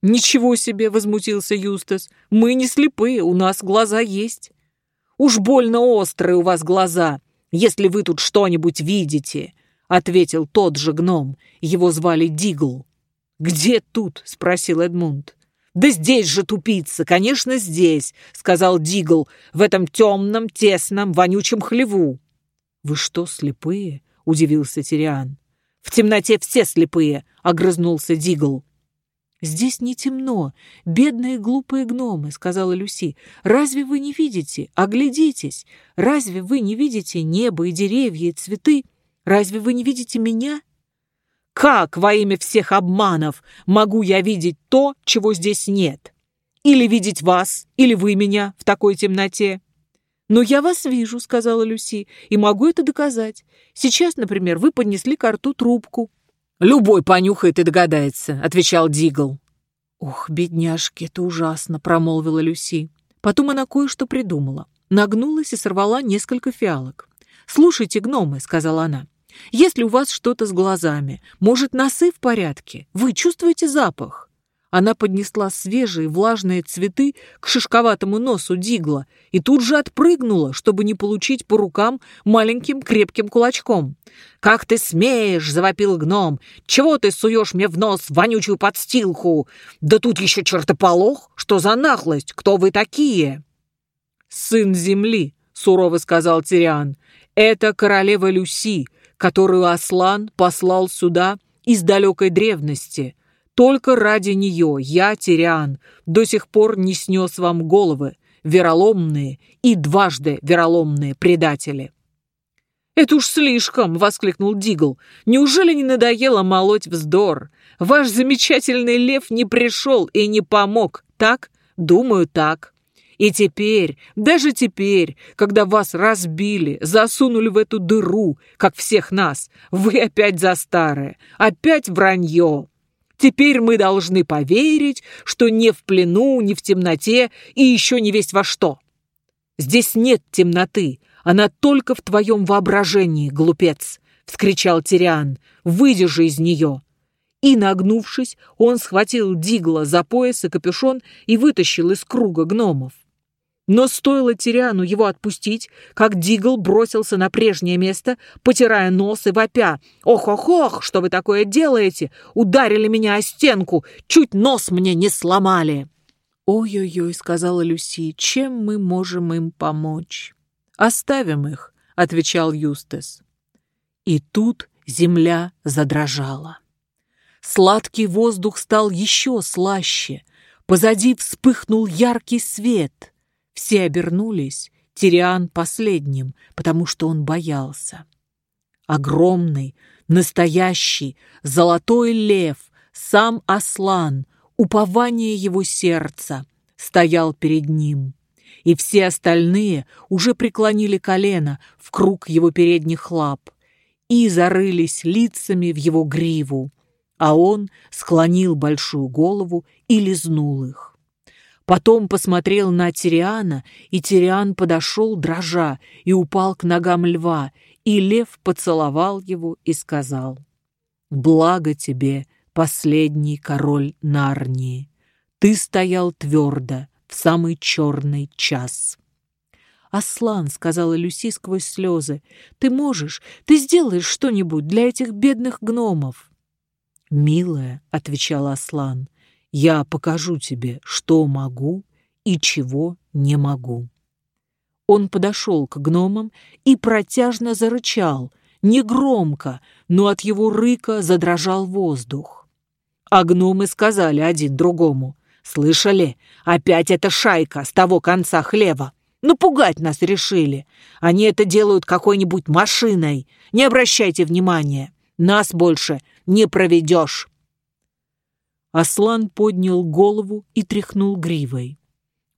«Ничего себе!» — возмутился Юстас. «Мы не слепые, у нас глаза есть». «Уж больно острые у вас глаза, если вы тут что-нибудь видите», — ответил тот же гном. Его звали Дигл. «Где тут?» — спросил Эдмунд. «Да здесь же тупица, конечно, здесь», — сказал Дигл, «в этом темном, тесном, вонючем хлеву». «Вы что, слепые?» — удивился Тириан. «В темноте все слепые!» — огрызнулся Дигл. «Здесь не темно, бедные глупые гномы», — сказала Люси. «Разве вы не видите? Оглядитесь! Разве вы не видите небо и деревья и цветы? Разве вы не видите меня?» «Как во имя всех обманов могу я видеть то, чего здесь нет? Или видеть вас, или вы меня в такой темноте?» «Но я вас вижу», — сказала Люси, — «и могу это доказать. Сейчас, например, вы поднесли к рту трубку». «Любой понюхает и догадается», — отвечал Дигл. «Ох, бедняжки, это ужасно», — промолвила Люси. Потом она кое-что придумала. Нагнулась и сорвала несколько фиалок. «Слушайте, гномы», — сказала она, — «если у вас что-то с глазами, может, носы в порядке? Вы чувствуете запах?» Она поднесла свежие влажные цветы к шишковатому носу Дигла и тут же отпрыгнула, чтобы не получить по рукам маленьким крепким кулачком. «Как ты смеешь!» — завопил гном. «Чего ты суешь мне в нос вонючую подстилку? Да тут еще чертополох! Что за нахлость? Кто вы такие?» «Сын земли», — сурово сказал Тириан. «Это королева Люси, которую Аслан послал сюда из далекой древности». Только ради нее я, Тириан, до сих пор не снес вам головы, вероломные и дважды вероломные предатели». «Это уж слишком!» — воскликнул Дигл. «Неужели не надоело молоть вздор? Ваш замечательный лев не пришел и не помог, так? Думаю, так. И теперь, даже теперь, когда вас разбили, засунули в эту дыру, как всех нас, вы опять за старое, опять вранье. Теперь мы должны поверить, что не в плену, не в темноте и еще не весть во что. Здесь нет темноты, она только в твоем воображении, глупец, — вскричал Тириан. Же из нее. И, нагнувшись, он схватил Дигла за пояс и капюшон и вытащил из круга гномов. Но стоило Тириану его отпустить, как Дигл бросился на прежнее место, потирая нос и вопя. «Ох-ох-ох, что вы такое делаете? Ударили меня о стенку, чуть нос мне не сломали!» «Ой-ой-ой», — сказала Люси, — «чем мы можем им помочь?» «Оставим их», — отвечал Юстес. И тут земля задрожала. Сладкий воздух стал еще слаще. Позади вспыхнул яркий свет — все обернулись, Тириан последним, потому что он боялся. Огромный, настоящий, золотой лев, сам Аслан, упование его сердца, стоял перед ним. И все остальные уже преклонили колено в круг его передних лап и зарылись лицами в его гриву, а он склонил большую голову и лизнул их. Потом посмотрел на Тириана, и Тириан подошел, дрожа, и упал к ногам льва, и лев поцеловал его и сказал, «Благо тебе, последний король Нарнии! Ты стоял твердо в самый черный час». «Аслан», — сказала Люси сквозь слезы, — «ты можешь, ты сделаешь что-нибудь для этих бедных гномов». «Милая», — отвечал Аслан, — «я покажу тебе, что могу и чего не могу». Он подошел к гномам и протяжно зарычал, негромко, но от его рыка задрожал воздух. А гномы сказали один другому, «Слышали? Опять эта шайка с того конца хлева. Напугать нас решили. Они это делают какой-нибудь машиной. Не обращайте внимания. Нас больше не проведешь». Аслан поднял голову и тряхнул гривой.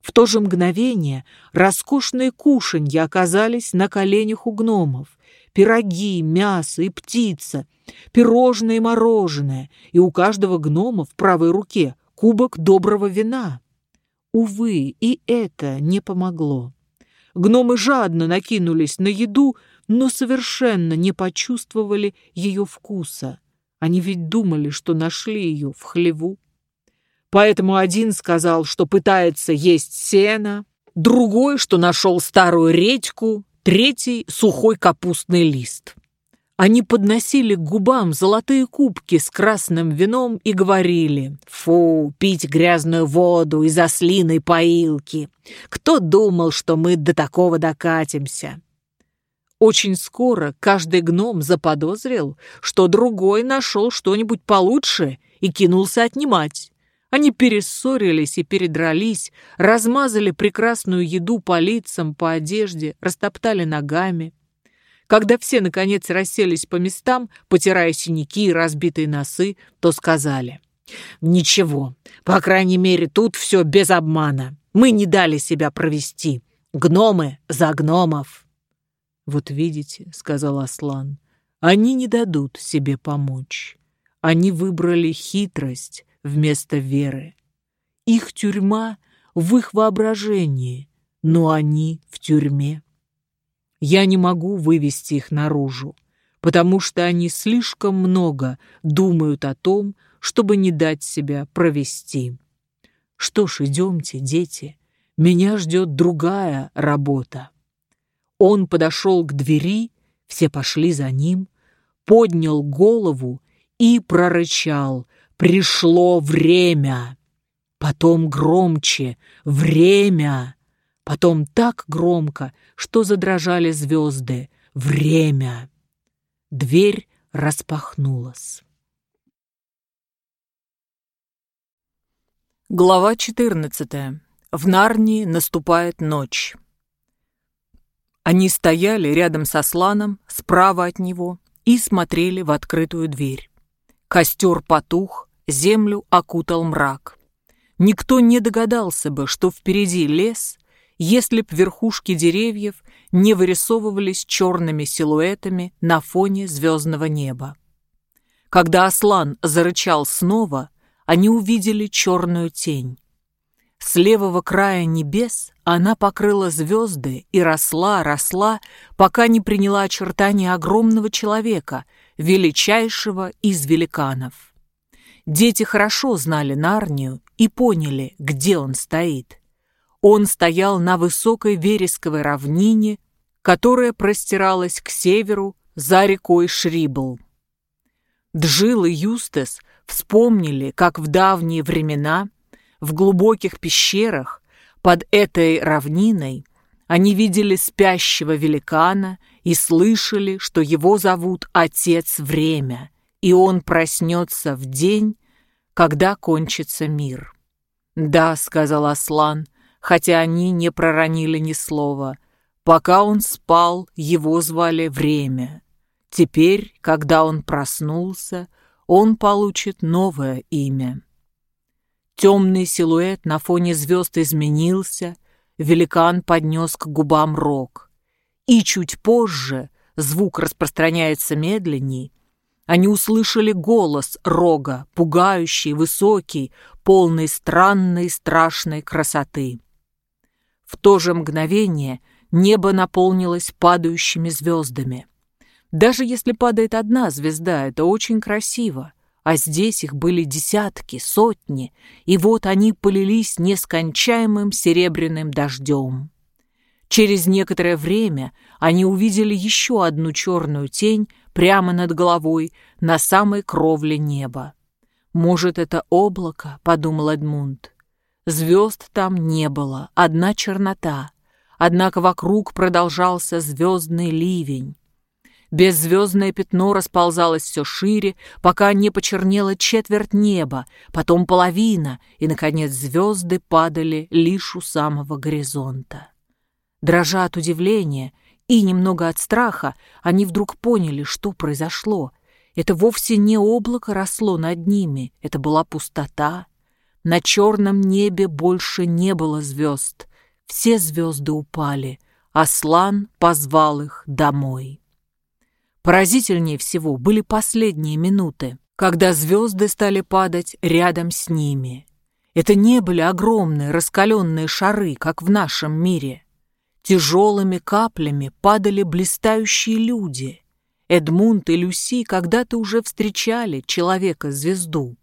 В то же мгновение роскошные кушанья оказались на коленях у гномов. Пироги, мясо и птица, пирожное и мороженое, и у каждого гнома в правой руке кубок доброго вина. Увы, и это не помогло. Гномы жадно накинулись на еду, но совершенно не почувствовали ее вкуса. Они ведь думали, что нашли ее в хлеву. Поэтому один сказал, что пытается есть сено, другой, что нашел старую редьку, третий — сухой капустный лист. Они подносили к губам золотые кубки с красным вином и говорили «Фу, пить грязную воду из ослиной поилки! Кто думал, что мы до такого докатимся?» Очень скоро каждый гном заподозрил, что другой нашел что-нибудь получше и кинулся отнимать. Они перессорились и передрались, размазали прекрасную еду по лицам, по одежде, растоптали ногами. Когда все, наконец, расселись по местам, потирая синяки и разбитые носы, то сказали, «Ничего, по крайней мере, тут все без обмана. Мы не дали себя провести. Гномы за гномов». «Вот видите», — сказал Аслан, — «они не дадут себе помочь. Они выбрали хитрость вместо веры. Их тюрьма в их воображении, но они в тюрьме. Я не могу вывести их наружу, потому что они слишком много думают о том, чтобы не дать себя провести. Что ж, идемте, дети, меня ждет другая работа. Он подошел к двери, все пошли за ним, поднял голову и прорычал «Пришло время!» Потом громче «Время!» Потом так громко, что задрожали звезды. Время! Дверь распахнулась. Глава 14. В Нарнии наступает ночь. Они стояли рядом со сланом, справа от него, и смотрели в открытую дверь. Костер потух, землю окутал мрак. Никто не догадался бы, что впереди лес, если б верхушки деревьев не вырисовывались черными силуэтами на фоне звездного неба. Когда Аслан зарычал снова, они увидели черную тень. С левого края небес она покрыла звезды и росла, росла, пока не приняла очертания огромного человека, величайшего из великанов. Дети хорошо знали Нарнию и поняли, где он стоит. Он стоял на высокой вересковой равнине, которая простиралась к северу за рекой Шрибл. Джил и Юстес вспомнили, как в давние времена в глубоких пещерах под этой равниной они видели спящего великана и слышали, что его зовут Отец Время, и он проснется в день, когда кончится мир. «Да», — сказал Аслан, хотя они не проронили ни слова. Пока он спал, его звали Время. Теперь, когда он проснулся, он получит новое имя. Темный силуэт на фоне звезд изменился, великан поднес к губам рог. И чуть позже, звук распространяется медленней, они услышали голос рога, пугающий, высокий, полный странной страшной красоты. В то же мгновение небо наполнилось падающими звездами. Даже если падает одна звезда, это очень красиво, а здесь их были десятки, сотни, и вот они полились нескончаемым серебряным дождем. Через некоторое время они увидели еще одну черную тень прямо над головой на самой кровле неба. «Может, это облако?» — подумал Эдмунд. Звезд там не было, одна чернота. Однако вокруг продолжался звездный ливень. Беззвездное пятно расползалось все шире, пока не почернело четверть неба, потом половина, и, наконец, звезды падали лишь у самого горизонта. Дрожа от удивления и немного от страха, они вдруг поняли, что произошло. Это вовсе не облако росло над ними, это была пустота. На черном небе больше не было звезд. Все звезды упали. Аслан позвал их домой. Поразительнее всего были последние минуты, когда звезды стали падать рядом с ними. Это не были огромные раскаленные шары, как в нашем мире. Тяжелыми каплями падали блистающие люди. Эдмунд и Люси когда-то уже встречали человека-звезду.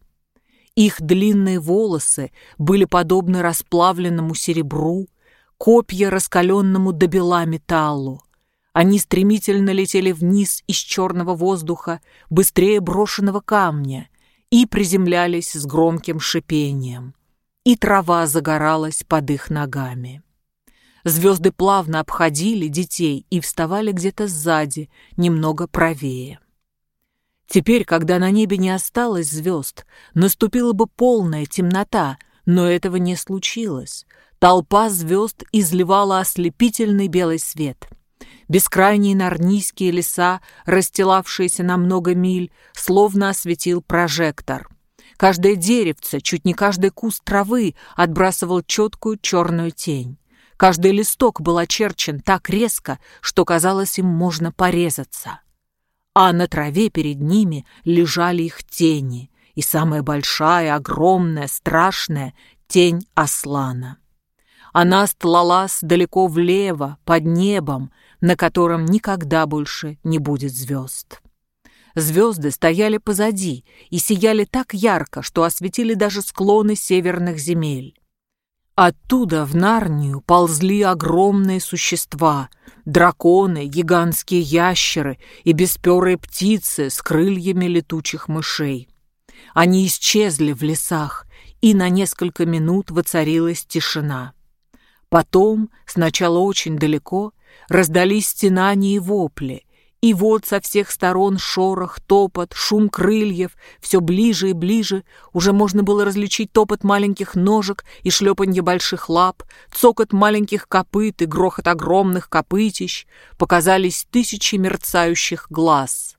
Их длинные волосы были подобны расплавленному серебру, копья раскаленному до бела металлу. Они стремительно летели вниз из черного воздуха, быстрее брошенного камня, и приземлялись с громким шипением. И трава загоралась под их ногами. Звезды плавно обходили детей и вставали где-то сзади, немного правее. Теперь, когда на небе не осталось звезд, наступила бы полная темнота, но этого не случилось. Толпа звезд изливала ослепительный белый свет — Бескрайние нарнийские леса, расстилавшиеся на много миль, словно осветил прожектор. Каждое деревце, чуть не каждый куст травы отбрасывал четкую черную тень. Каждый листок был очерчен так резко, что казалось им можно порезаться. А на траве перед ними лежали их тени, и самая большая, огромная, страшная тень Аслана. Она стлалась далеко влево, под небом, на котором никогда больше не будет звезд. Звезды стояли позади и сияли так ярко, что осветили даже склоны северных земель. Оттуда в Нарнию ползли огромные существа — драконы, гигантские ящеры и бесперые птицы с крыльями летучих мышей. Они исчезли в лесах, и на несколько минут воцарилась тишина. Потом, сначала очень далеко, раздались стенания и вопли, и вот со всех сторон шорох, топот, шум крыльев, все ближе и ближе, уже можно было различить топот маленьких ножек и шлепанье больших лап, цокот маленьких копыт и грохот огромных копытищ, показались тысячи мерцающих глаз.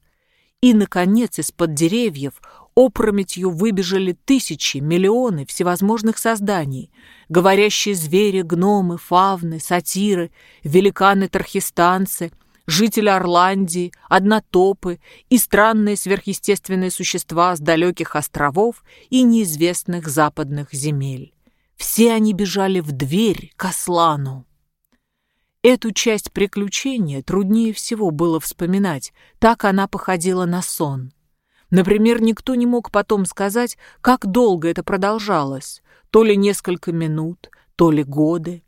И, наконец, из-под деревьев опрометью выбежали тысячи, миллионы всевозможных созданий, говорящие звери, гномы, фавны, сатиры, великаны-тархистанцы, жители Орландии, однотопы и странные сверхъестественные существа с далеких островов и неизвестных западных земель. Все они бежали в дверь к Аслану. Эту часть приключения труднее всего было вспоминать, так она походила на сон. Например, никто не мог потом сказать, как долго это продолжалось, то ли несколько минут, то ли годы.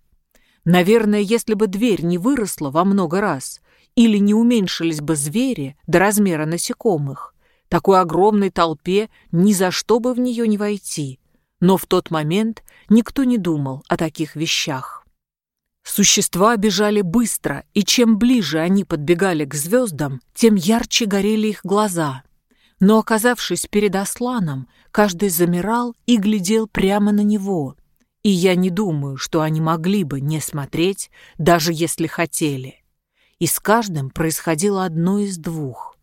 Наверное, если бы дверь не выросла во много раз, или не уменьшились бы звери до размера насекомых, такой огромной толпе ни за что бы в нее не войти. Но в тот момент никто не думал о таких вещах. Существа бежали быстро, и чем ближе они подбегали к звездам, тем ярче горели их глаза — но, оказавшись перед Асланом, каждый замирал и глядел прямо на него. И я не думаю, что они могли бы не смотреть, даже если хотели. И с каждым происходило одно из двух.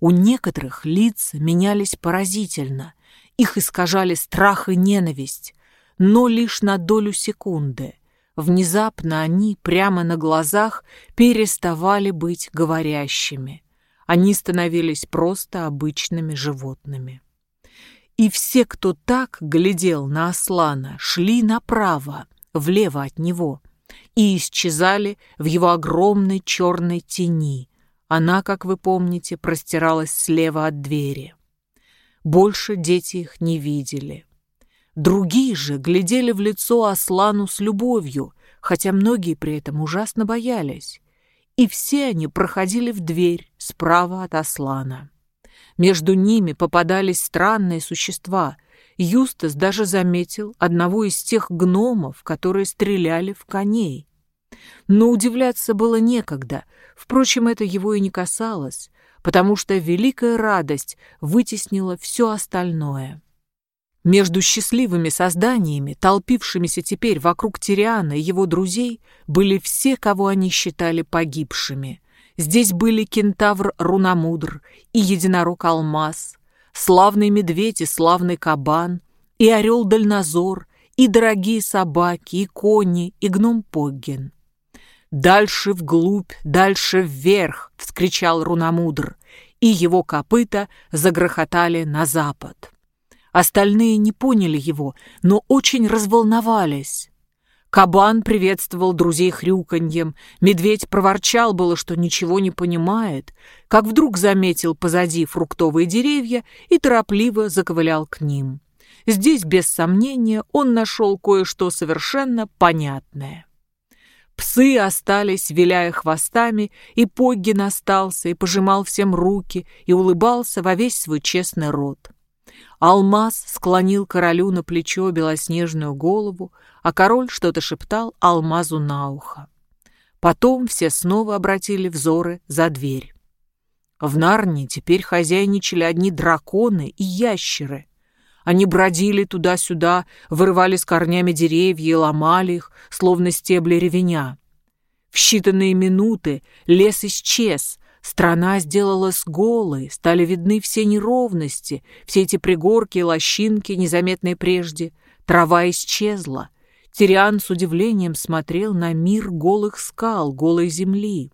У некоторых лица менялись поразительно, их искажали страх и ненависть, но лишь на долю секунды. Внезапно они прямо на глазах переставали быть говорящими. Они становились просто обычными животными. И все, кто так глядел на Аслана, шли направо, влево от него, и исчезали в его огромной черной тени. Она, как вы помните, простиралась слева от двери. Больше дети их не видели. Другие же глядели в лицо Аслану с любовью, хотя многие при этом ужасно боялись. И все они проходили в дверь справа от Аслана. Между ними попадались странные существа. Юстас даже заметил одного из тех гномов, которые стреляли в коней. Но удивляться было некогда. Впрочем, это его и не касалось, потому что великая радость вытеснила все остальное. Между счастливыми созданиями, толпившимися теперь вокруг Тириана и его друзей, были все, кого они считали погибшими. Здесь были кентавр Рунамудр и единорог Алмаз, славный медведь и славный кабан, и орел Дальнозор, и дорогие собаки, и кони, и гном Погген. «Дальше вглубь, дальше вверх!» — вскричал Рунамудр, и его копыта загрохотали на запад. Остальные не поняли его, но очень разволновались. Кабан приветствовал друзей хрюканьем, медведь проворчал было, что ничего не понимает, как вдруг заметил позади фруктовые деревья и торопливо заковылял к ним. Здесь, без сомнения, он нашел кое-что совершенно понятное. Псы остались, виляя хвостами, и Поггин остался, и пожимал всем руки, и улыбался во весь свой честный рот. Алмаз склонил королю на плечо белоснежную голову, а король что-то шептал Алмазу на ухо. Потом все снова обратили взоры за дверь. В Нарне теперь хозяйничали одни драконы и ящеры. Они бродили туда-сюда, вырывали с корнями деревья и ломали их, словно стебли ревеня. В считанные минуты лес исчез, страна сделалась голой, стали видны все неровности, все эти пригорки и лощинки, незаметные прежде. Трава исчезла. Тириан с удивлением смотрел на мир голых скал, голой земли.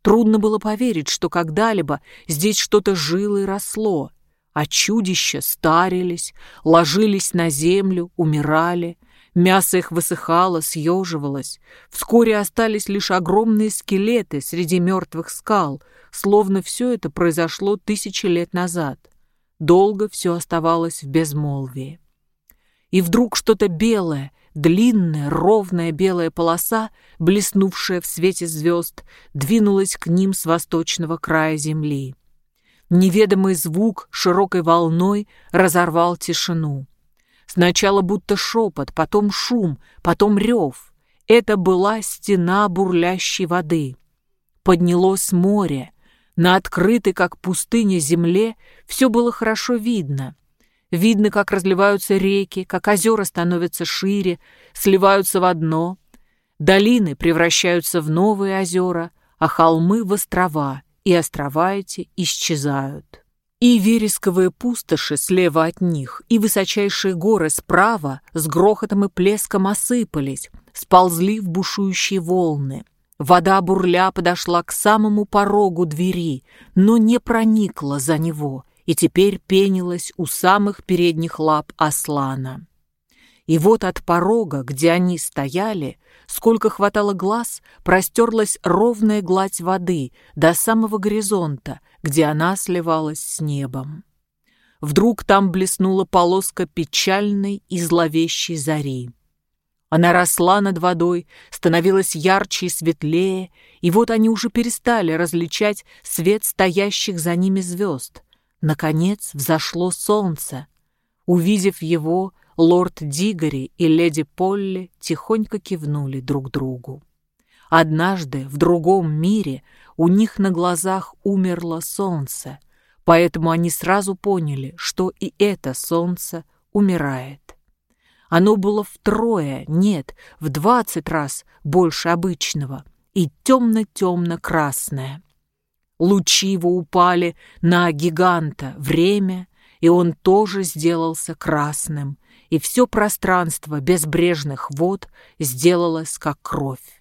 Трудно было поверить, что когда-либо здесь что-то жило и росло а чудища старились, ложились на землю, умирали. Мясо их высыхало, съеживалось. Вскоре остались лишь огромные скелеты среди мертвых скал, словно все это произошло тысячи лет назад. Долго все оставалось в безмолвии. И вдруг что-то белое, длинная, ровная белая полоса, блеснувшая в свете звезд, двинулась к ним с восточного края земли. Неведомый звук широкой волной разорвал тишину. Сначала будто шепот, потом шум, потом рев. Это была стена бурлящей воды. Поднялось море. На открытой, как пустыня, земле все было хорошо видно. Видно, как разливаются реки, как озера становятся шире, сливаются в одно. Долины превращаются в новые озера, а холмы — в острова — и острова эти исчезают. И вересковые пустоши слева от них, и высочайшие горы справа с грохотом и плеском осыпались, сползли в бушующие волны. Вода бурля подошла к самому порогу двери, но не проникла за него и теперь пенилась у самых передних лап Аслана. И вот от порога, где они стояли, сколько хватало глаз, простерлась ровная гладь воды до самого горизонта, где она сливалась с небом. Вдруг там блеснула полоска печальной и зловещей зари. Она росла над водой, становилась ярче и светлее, и вот они уже перестали различать свет стоящих за ними звезд. Наконец взошло солнце. Увидев его, Лорд Дигори и леди Полли тихонько кивнули друг другу. Однажды в другом мире у них на глазах умерло солнце, поэтому они сразу поняли, что и это солнце умирает. Оно было втрое, нет, в двадцать раз больше обычного и темно-темно-красное. Лучи его упали на гиганта время, и он тоже сделался красным, и все пространство безбрежных вод сделалось как кровь.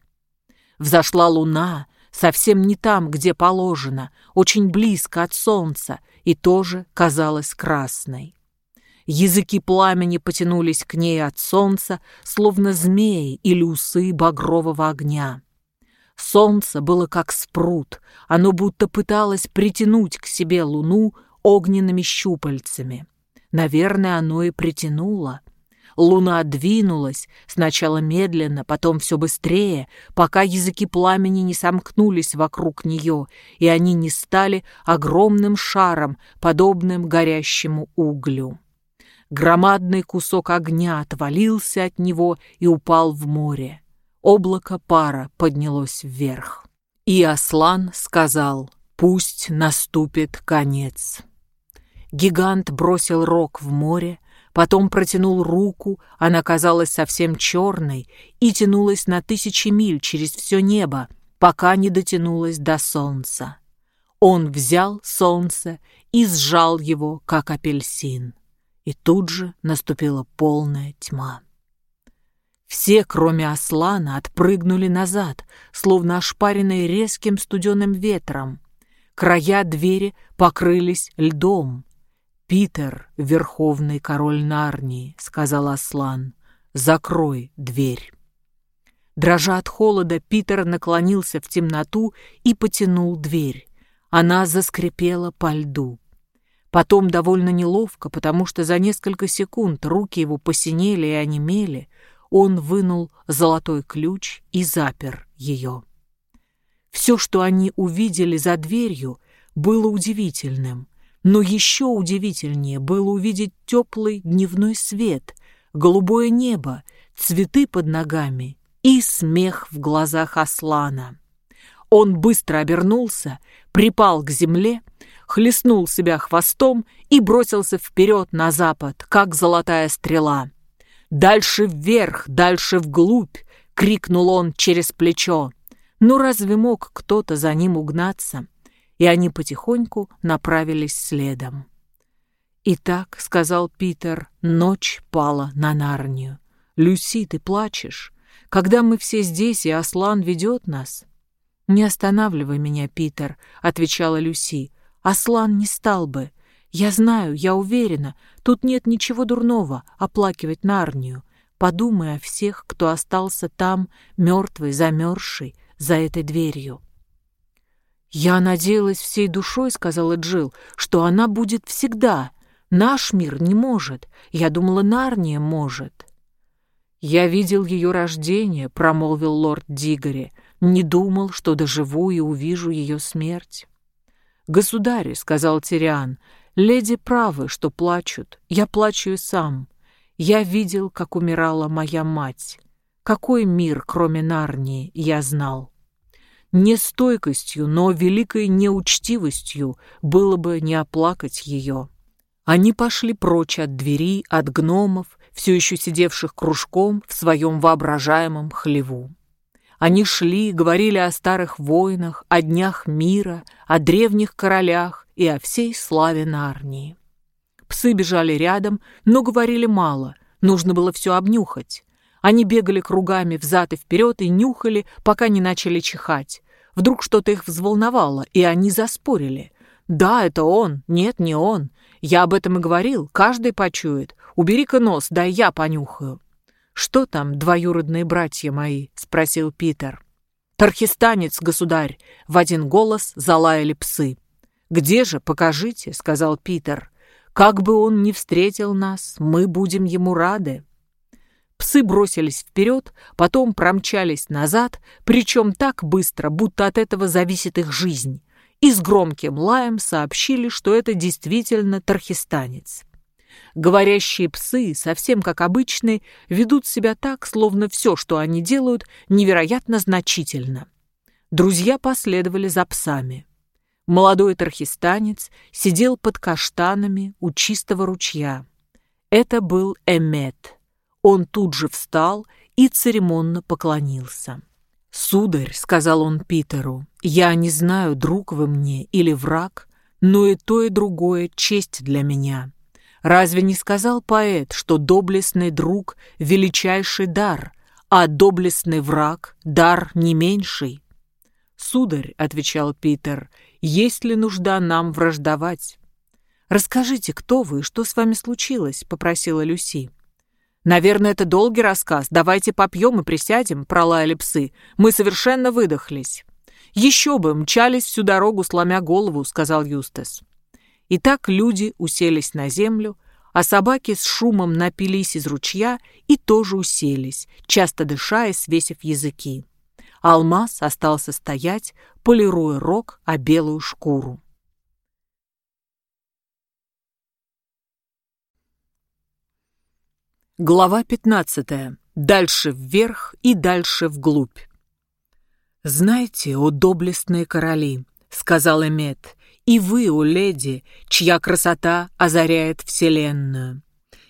Взошла луна, совсем не там, где положено, очень близко от солнца, и тоже казалась красной. Языки пламени потянулись к ней от солнца, словно змеи или усы багрового огня. Солнце было как спрут, оно будто пыталось притянуть к себе луну огненными щупальцами. Наверное, оно и притянуло. Луна двинулась, сначала медленно, потом все быстрее, пока языки пламени не сомкнулись вокруг нее, и они не стали огромным шаром, подобным горящему углю. Громадный кусок огня отвалился от него и упал в море. Облако пара поднялось вверх. И Аслан сказал, «Пусть наступит конец». Гигант бросил рог в море, потом протянул руку, она казалась совсем черной и тянулась на тысячи миль через все небо, пока не дотянулась до солнца. Он взял солнце и сжал его, как апельсин. И тут же наступила полная тьма. Все, кроме Аслана, отпрыгнули назад, словно ошпаренные резким студеным ветром. Края двери покрылись льдом. «Питер, верховный король Нарнии», — сказал Аслан, — «закрой дверь». Дрожа от холода, Питер наклонился в темноту и потянул дверь. Она заскрипела по льду. Потом довольно неловко, потому что за несколько секунд руки его посинели и онемели, он вынул золотой ключ и запер ее. Все, что они увидели за дверью, было удивительным — но еще удивительнее было увидеть теплый дневной свет, голубое небо, цветы под ногами и смех в глазах Аслана. Он быстро обернулся, припал к земле, хлестнул себя хвостом и бросился вперед на запад, как золотая стрела. «Дальше вверх, дальше вглубь!» — крикнул он через плечо. Но разве мог кто-то за ним угнаться? И они потихоньку направились следом. «Итак», — сказал Питер, — «ночь пала на Нарнию. Люси, ты плачешь? Когда мы все здесь, и Аслан ведет нас?» «Не останавливай меня, Питер», — отвечала Люси. «Аслан не стал бы. Я знаю, я уверена, тут нет ничего дурного оплакивать Нарнию. Подумай о всех, кто остался там, мертвый, замерзший, за этой дверью». «Я надеялась всей душой, — сказала Джилл, — что она будет всегда. Наш мир не может. Я думала, Нарния может». «Я видел ее рождение», — промолвил лорд Дигори. «Не думал, что доживу и увижу ее смерть». «Государь», — сказал Тириан, — «леди правы, что плачут. Я плачу и сам. Я видел, как умирала моя мать. Какой мир, кроме Нарнии, я знал?» Не стойкостью, но великой неучтивостью было бы не оплакать ее. Они пошли прочь от двери, от гномов, все еще сидевших кружком в своем воображаемом хлеву. Они шли, говорили о старых войнах, о днях мира, о древних королях и о всей славе Нарнии. Псы бежали рядом, но говорили мало, нужно было все обнюхать. Они бегали кругами взад и вперед и нюхали, пока не начали чихать. Вдруг что-то их взволновало, и они заспорили. «Да, это он. Нет, не он. Я об этом и говорил. Каждый почует. Убери-ка нос, дай я понюхаю». «Что там, двоюродные братья мои?» — спросил Питер. «Тархистанец, государь!» — в один голос залаяли псы. «Где же? Покажите!» — сказал Питер. «Как бы он ни встретил нас, мы будем ему рады». Псы бросились вперед, потом промчались назад, причем так быстро, будто от этого зависит их жизнь, и с громким лаем сообщили, что это действительно тархистанец. Говорящие псы, совсем как обычные, ведут себя так, словно все, что они делают, невероятно значительно. Друзья последовали за псами. Молодой тархистанец сидел под каштанами у чистого ручья. Это был Эмет. Он тут же встал и церемонно поклонился. «Сударь», — сказал он Питеру, — «я не знаю, друг вы мне или враг, но и то, и другое — честь для меня. Разве не сказал поэт, что доблестный друг — величайший дар, а доблестный враг — дар не меньший?» «Сударь», — отвечал Питер, — «есть ли нужда нам враждовать?» «Расскажите, кто вы, что с вами случилось?» — попросила Люси. «Наверное, это долгий рассказ. Давайте попьем и присядем», — пролаяли псы. «Мы совершенно выдохлись». «Еще бы, мчались всю дорогу, сломя голову», — сказал Юстас. И так люди уселись на землю, а собаки с шумом напились из ручья и тоже уселись, часто дыша и свесив языки. Алмаз остался стоять, полируя рог о белую шкуру. Глава 15. Дальше вверх и дальше вглубь. «Знаете, о доблестные короли», — сказал Эмет, — «и вы, о леди, чья красота озаряет вселенную.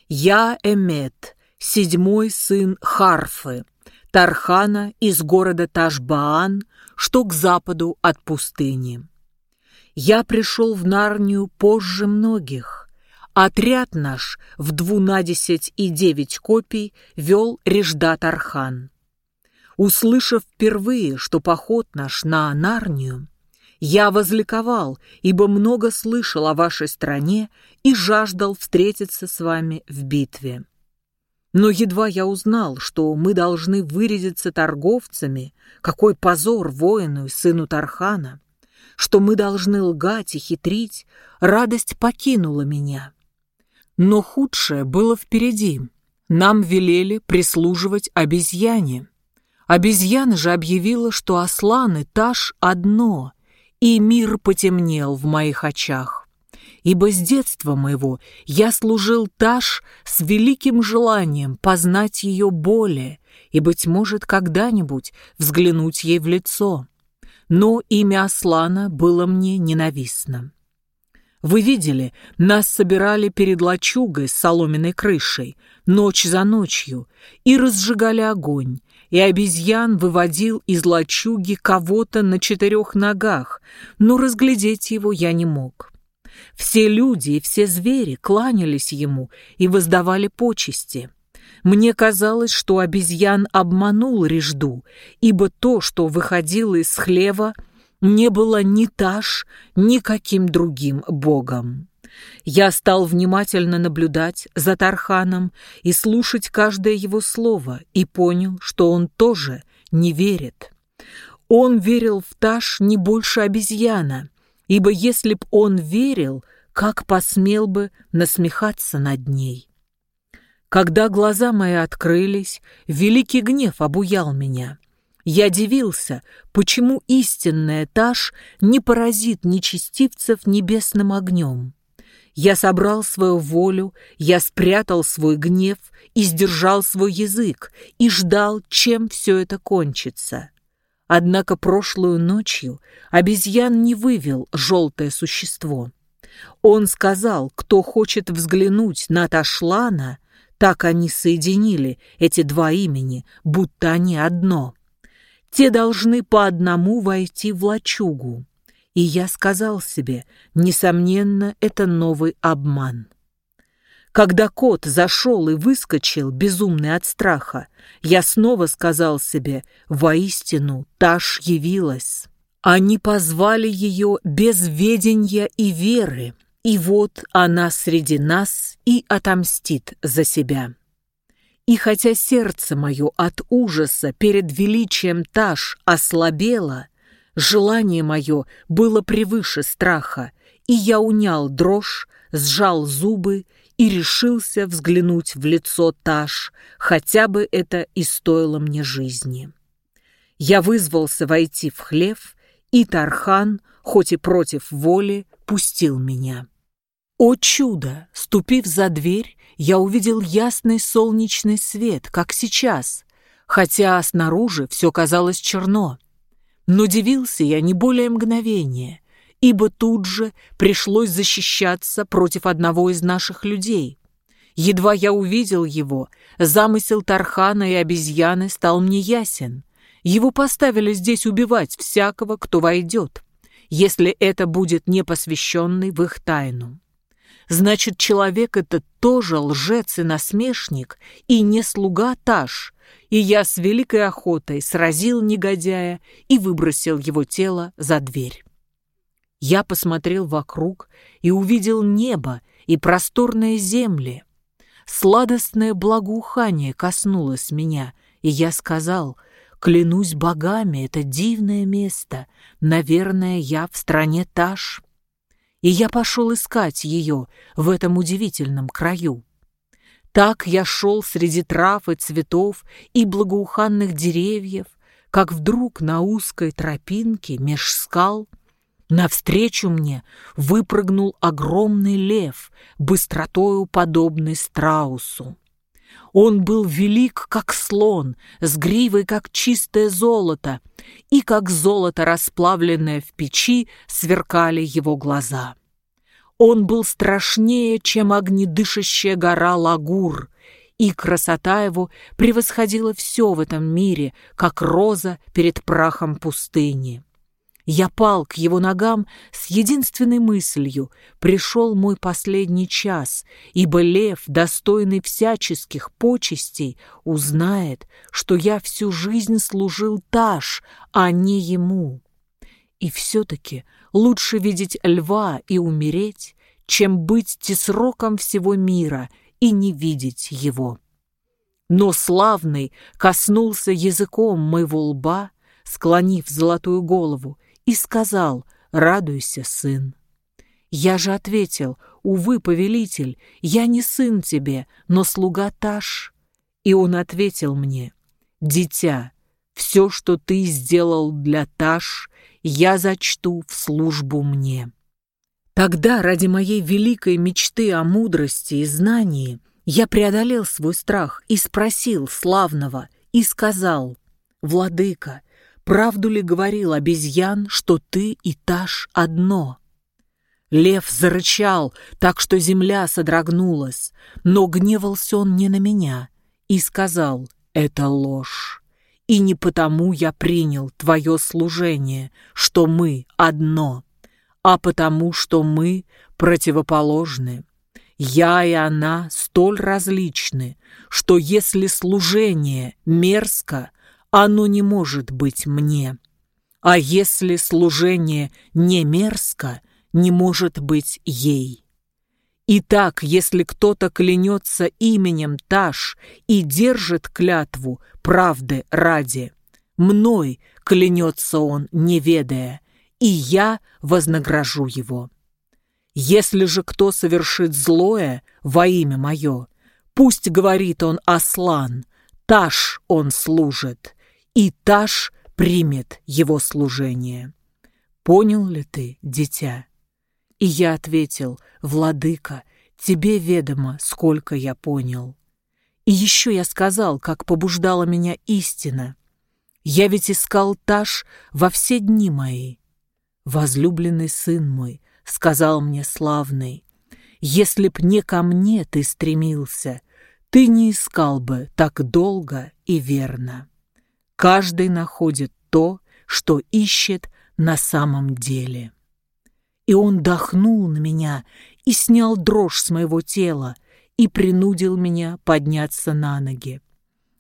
Я Эмет, седьмой сын Харфы, Тархана из города Ташбаан, что к западу от пустыни. Я пришел в Нарнию позже многих, Отряд наш в двунадесять и девять копий вел Реждат Архан. Услышав впервые, что поход наш на Нарнию, я возликовал, ибо много слышал о вашей стране и жаждал встретиться с вами в битве. Но едва я узнал, что мы должны вырядиться торговцами, какой позор воину и сыну Тархана, что мы должны лгать и хитрить, радость покинула меня. Но худшее было впереди. Нам велели прислуживать обезьяне. Обезьяна же объявила, что ослан и таш одно, и мир потемнел в моих очах. Ибо с детства моего я служил таш с великим желанием познать ее более и, быть может, когда-нибудь взглянуть ей в лицо. Но имя Аслана было мне ненавистно. Вы видели, нас собирали перед лачугой с соломенной крышей, ночь за ночью, и разжигали огонь, и обезьян выводил из лачуги кого-то на четырех ногах, но разглядеть его я не мог. Все люди и все звери кланялись ему и воздавали почести. Мне казалось, что обезьян обманул режду, ибо то, что выходило из хлева — не было ни Таш, ни каким другим богом. Я стал внимательно наблюдать за Тарханом и слушать каждое его слово и понял, что он тоже не верит. Он верил в Таш не больше обезьяна, ибо если б он верил, как посмел бы насмехаться над ней. Когда глаза мои открылись, великий гнев обуял меня. Я дивился, почему истинная Таш не поразит нечестивцев небесным огнем. Я собрал свою волю, я спрятал свой гнев и сдержал свой язык и ждал, чем все это кончится. Однако прошлую ночью обезьян не вывел желтое существо. Он сказал, кто хочет взглянуть на Ташлана, так они соединили эти два имени, будто они одно — те должны по одному войти в лачугу. И я сказал себе, несомненно, это новый обман. Когда кот зашел и выскочил, безумный от страха, я снова сказал себе, воистину, Таш явилась. Они позвали ее без ведения и веры, и вот она среди нас и отомстит за себя. И хотя сердце мое от ужаса перед величием Таш ослабело, желание мое было превыше страха, и я унял дрожь, сжал зубы и решился взглянуть в лицо Таш, хотя бы это и стоило мне жизни. Я вызвался войти в хлев, и Тархан, хоть и против воли, пустил меня. О чудо! Ступив за дверь, я увидел ясный солнечный свет, как сейчас, хотя снаружи все казалось черно. Но дивился я не более мгновения, ибо тут же пришлось защищаться против одного из наших людей. Едва я увидел его, замысел Тархана и обезьяны стал мне ясен. Его поставили здесь убивать всякого, кто войдет, если это будет непосвященный в их тайну. Значит, человек это тоже лжец и насмешник, и не слуга Таш. И я с великой охотой сразил негодяя и выбросил его тело за дверь. Я посмотрел вокруг и увидел небо и просторные земли. Сладостное благоухание коснулось меня, и я сказал, клянусь богами, это дивное место, наверное, я в стране Таш. И я пошел искать ее в этом удивительном краю. Так я шел среди трав и цветов и благоуханных деревьев, как вдруг на узкой тропинке меж скал навстречу мне выпрыгнул огромный лев, быстротою подобный страусу. Он был велик, как слон, с гривой, как чистое золото, и как золото, расплавленное в печи, сверкали его глаза. Он был страшнее, чем огнедышащая гора Лагур, и красота его превосходила все в этом мире, как роза перед прахом пустыни. Я пал к его ногам с единственной мыслью «Пришел мой последний час, ибо лев, достойный всяческих почестей, узнает, что я всю жизнь служил Таш, а не ему». И все-таки лучше видеть льва и умереть, чем быть тесроком всего мира и не видеть его. Но славный коснулся языком моего лба, склонив золотую голову, и сказал «Радуйся, сын». Я же ответил «Увы, повелитель, я не сын тебе, но слуга Таш». И он ответил мне «Дитя, все, что ты сделал для Таш, я зачту в службу мне». Тогда ради моей великой мечты о мудрости и знании я преодолел свой страх и спросил славного, и сказал, «Владыка, правду ли говорил обезьян, что ты и Таш одно?» Лев зарычал, так что земля содрогнулась, но гневался он не на меня и сказал, «Это ложь, и не потому я принял твое служение, что мы одно, а потому что мы противоположны. Я и она столь различны, что если служение мерзко, оно не может быть мне. А если служение не мерзко, не может быть ей. Итак, если кто-то клянется именем Таш и держит клятву правды ради, мной клянется он, не ведая, и я вознагражу его. Если же кто совершит злое во имя мое, пусть говорит он Аслан, Таш он служит, и Таш примет его служение. Понял ли ты, дитя? И я ответил, Владыка, тебе ведомо, сколько я понял. И еще я сказал, как побуждала меня истина. Я ведь искал Таш во все дни мои. Возлюбленный сын мой, сказал мне славный, если б не ко мне ты стремился, ты не искал бы так долго и верно. Каждый находит то, что ищет на самом деле. И он дохнул на меня и снял дрожь с моего тела и принудил меня подняться на ноги.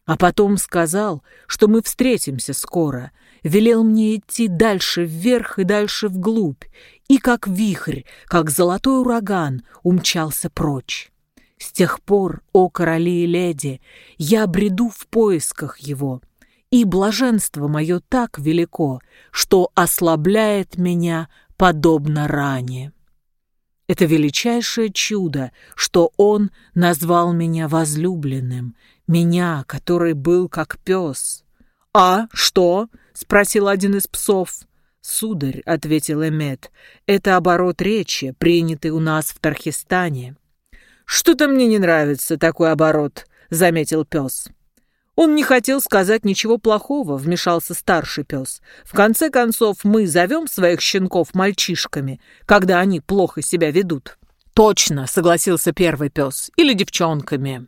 А потом сказал, что мы встретимся скоро, велел мне идти дальше вверх и дальше вглубь, и как вихрь, как золотой ураган умчался прочь. С тех пор, о короли и леди, я бреду в поисках его, и блаженство мое так велико, что ослабляет меня подобно ране. Это величайшее чудо, что он назвал меня возлюбленным, меня, который был как пес. «А что?» — спросил один из псов. «Сударь», — ответил Эмет, — «это оборот речи, принятый у нас в Тархистане». «Что-то мне не нравится такой оборот», — заметил пес. «Он не хотел сказать ничего плохого», — вмешался старший пес. «В конце концов, мы зовем своих щенков мальчишками, когда они плохо себя ведут». «Точно», — согласился первый пес, — «или девчонками».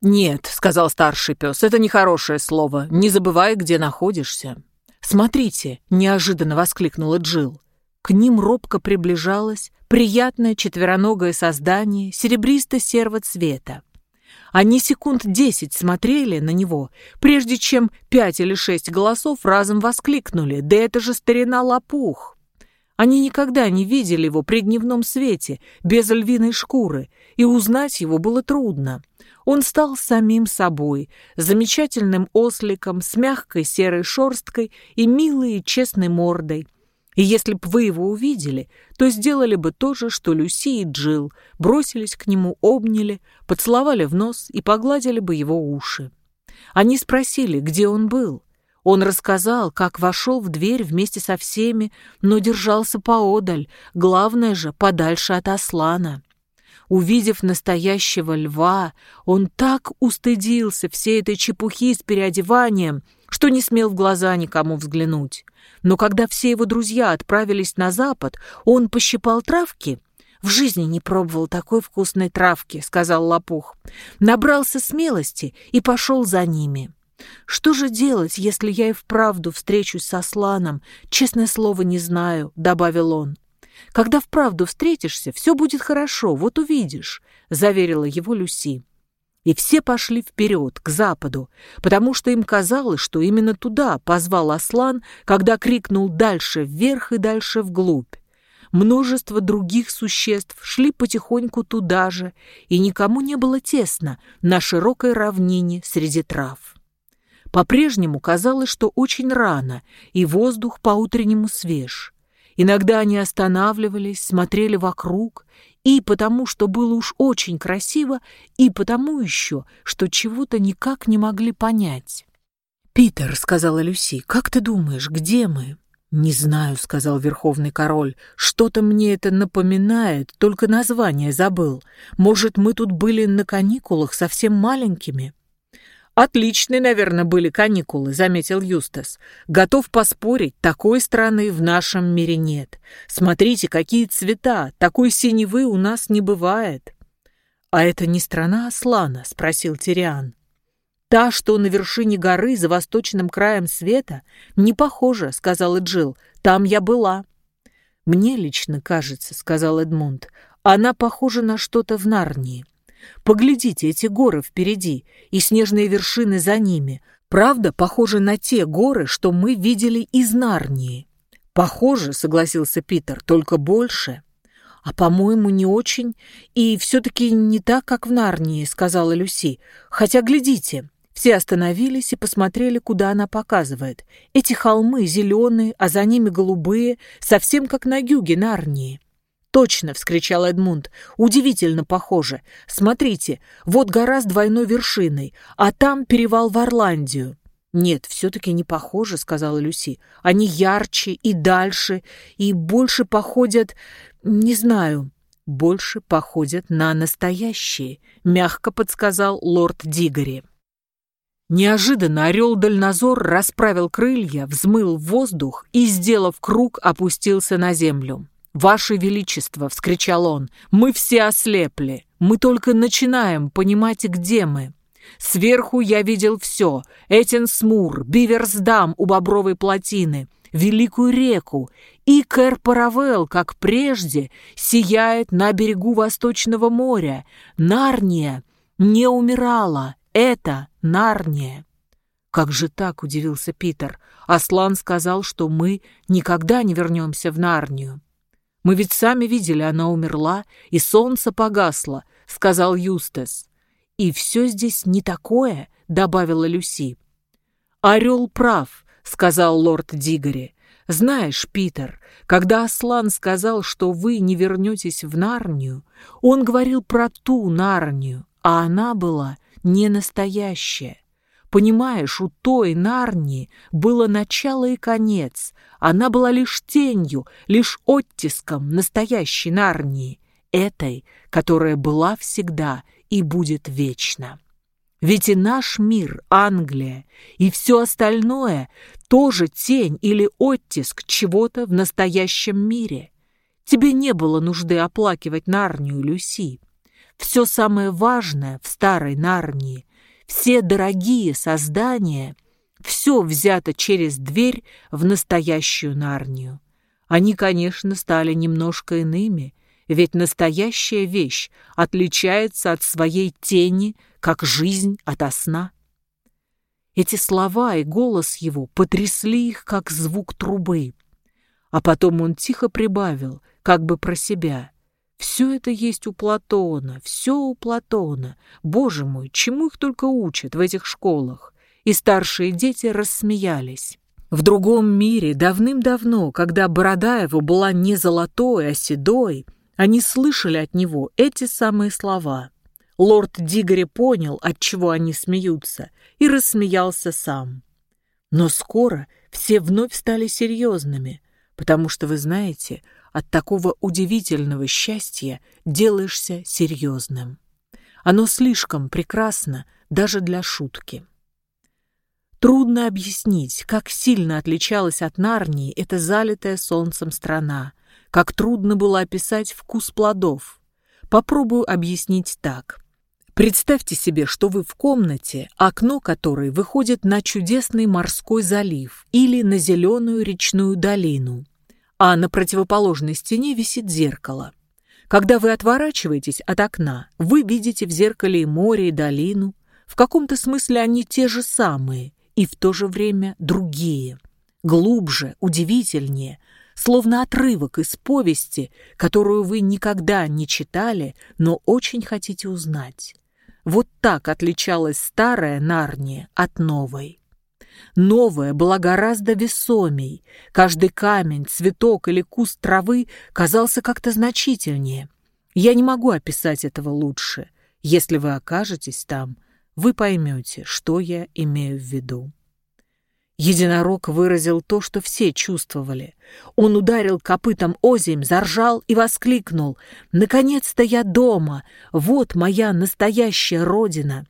«Нет», — сказал старший пес, — «это нехорошее слово. Не забывай, где находишься». «Смотрите!» — неожиданно воскликнула Джил. К ним робко приближалось приятное четвероногое создание серебристо-серого цвета. Они секунд десять смотрели на него, прежде чем пять или шесть голосов разом воскликнули «Да это же старина Лопух!». Они никогда не видели его при дневном свете, без львиной шкуры, и узнать его было трудно. Он стал самим собой, замечательным осликом с мягкой серой шерсткой и милой и честной мордой. И если б вы его увидели, то сделали бы то же, что Люси и Джилл, бросились к нему, обняли, поцеловали в нос и погладили бы его уши. Они спросили, где он был. Он рассказал, как вошел в дверь вместе со всеми, но держался поодаль, главное же, подальше от Аслана. Увидев настоящего льва, он так устыдился всей этой чепухи с переодеванием, что не смел в глаза никому взглянуть. Но когда все его друзья отправились на запад, он пощипал травки. «В жизни не пробовал такой вкусной травки», — сказал Лопух. Набрался смелости и пошел за ними. «Что же делать, если я и вправду встречусь со Сланом? Честное слово, не знаю», — добавил он. Когда вправду встретишься, все будет хорошо, вот увидишь», — заверила его Люси. И все пошли вперед, к западу, потому что им казалось, что именно туда позвал Аслан, когда крикнул дальше вверх и дальше вглубь. Множество других существ шли потихоньку туда же, и никому не было тесно на широкой равнине среди трав. По-прежнему казалось, что очень рано, и воздух по-утреннему свеж. Иногда они останавливались, смотрели вокруг, и потому, что было уж очень красиво, и потому еще, что чего-то никак не могли понять. «Питер», — сказала Люси, — «как ты думаешь, где мы?» «Не знаю», — сказал Верховный Король. «Что-то мне это напоминает, только название забыл. Может, мы тут были на каникулах совсем маленькими?» «Отличные, наверное, были каникулы», — заметил Юстас. «Готов поспорить, такой страны в нашем мире нет. Смотрите, какие цвета, такой синевы у нас не бывает». «А это не страна Аслана?» — спросил Тириан. «Та, что на вершине горы за восточным краем света, не похожа», — сказала Джилл. «Там я была». «Мне лично кажется», — сказал Эдмунд, — «она похожа на что-то в Нарнии». Поглядите, эти горы впереди и снежные вершины за ними. Правда, похожи на те горы, что мы видели из Нарнии. Похоже, согласился Питер, только больше. А, по-моему, не очень. И все-таки не так, как в Нарнии, сказала Люси. Хотя, глядите, все остановились и посмотрели, куда она показывает. Эти холмы зеленые, а за ними голубые, совсем как на юге Нарнии. «Точно!» — вскричал Эдмунд. «Удивительно похоже. Смотрите, вот гора с двойной вершиной, а там перевал в Орландию». «Нет, все-таки не похоже», — сказала Люси. «Они ярче и дальше, и больше походят... не знаю...» «Больше походят на настоящие», — мягко подсказал лорд Дигори. Неожиданно орел-дальнозор расправил крылья, взмыл в воздух и, сделав круг, опустился на землю. «Ваше Величество!» — вскричал он. «Мы все ослепли. Мы только начинаем понимать, где мы. Сверху я видел все. Этенсмур, Биверсдам у Бобровой плотины, Великую реку. И Кэр-Паравелл, как прежде, сияет на берегу Восточного моря. Нарния не умирала. Это Нарния. «Как же так?» — удивился Питер. «Аслан сказал, что мы никогда не вернемся в Нарнию». Мы ведь сами видели, она умерла, и солнце погасло», — сказал Юстас. «И все здесь не такое», — добавила Люси. «Орел прав», — сказал лорд Дигори. «Знаешь, Питер, когда Аслан сказал, что вы не вернетесь в Нарнию, он говорил про ту Нарнию, а она была не настоящая. Понимаешь, у той Нарнии было начало и конец. Она была лишь тенью, лишь оттиском настоящей Нарнии, этой, которая была всегда и будет вечно. Ведь и наш мир, Англия, и все остальное тоже тень или оттиск чего-то в настоящем мире. Тебе не было нужды оплакивать Нарнию, Люси. Все самое важное в старой Нарнии все дорогие создания, все взято через дверь в настоящую Нарнию. Они, конечно, стали немножко иными, ведь настоящая вещь отличается от своей тени, как жизнь от сна. Эти слова и голос его потрясли их, как звук трубы. А потом он тихо прибавил, как бы про себя. Все это есть у Платона, все у Платона. Боже мой, чему их только учат в этих школах? И старшие дети рассмеялись. В другом мире, давным-давно, когда борода его была не золотой, а седой, они слышали от него эти самые слова. Лорд Дигори понял, от чего они смеются, и рассмеялся сам. Но скоро все вновь стали серьезными, потому что, вы знаете, от такого удивительного счастья делаешься серьезным. Оно слишком прекрасно даже для шутки. Трудно объяснить, как сильно отличалась от Нарнии эта залитая солнцем страна, как трудно было описать вкус плодов. Попробую объяснить так. Представьте себе, что вы в комнате, окно которой выходит на чудесный морской залив или на зеленую речную долину, а на противоположной стене висит зеркало. Когда вы отворачиваетесь от окна, вы видите в зеркале и море, и долину. В каком-то смысле они те же самые, и в то же время другие. Глубже, удивительнее, словно отрывок из повести, которую вы никогда не читали, но очень хотите узнать. Вот так отличалась старая Нарния от новой. Новая была гораздо весомей. Каждый камень, цветок или куст травы казался как-то значительнее. Я не могу описать этого лучше. Если вы окажетесь там, вы поймете, что я имею в виду. Единорог выразил то, что все чувствовали. Он ударил копытом озимь, заржал и воскликнул. «Наконец-то я дома! Вот моя настоящая родина!»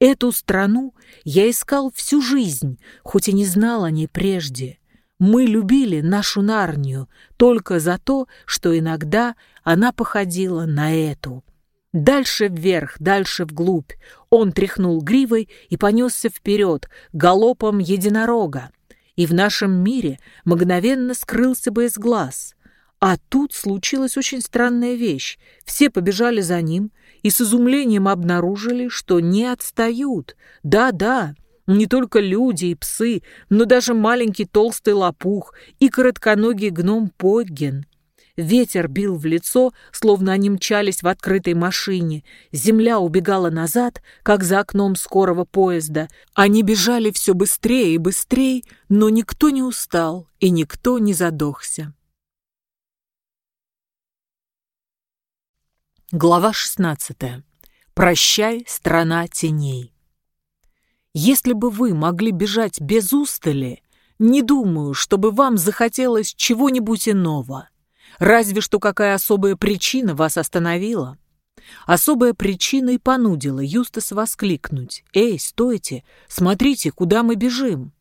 Эту страну я искал всю жизнь, хоть и не знал о ней прежде. Мы любили нашу Нарнию только за то, что иногда она походила на эту. Дальше вверх, дальше вглубь. Он тряхнул гривой и понесся вперед, галопом единорога. И в нашем мире мгновенно скрылся бы из глаз. А тут случилась очень странная вещь. Все побежали за ним и с изумлением обнаружили, что не отстают. Да-да, не только люди и псы, но даже маленький толстый лопух и коротконогий гном Подген. Ветер бил в лицо, словно они мчались в открытой машине. Земля убегала назад, как за окном скорого поезда. Они бежали все быстрее и быстрее, но никто не устал и никто не задохся. Глава 16. Прощай, страна теней. Если бы вы могли бежать без устали, не думаю, чтобы вам захотелось чего-нибудь иного. Разве что какая особая причина вас остановила. Особая причина и понудила Юстас воскликнуть. «Эй, стойте! Смотрите, куда мы бежим!»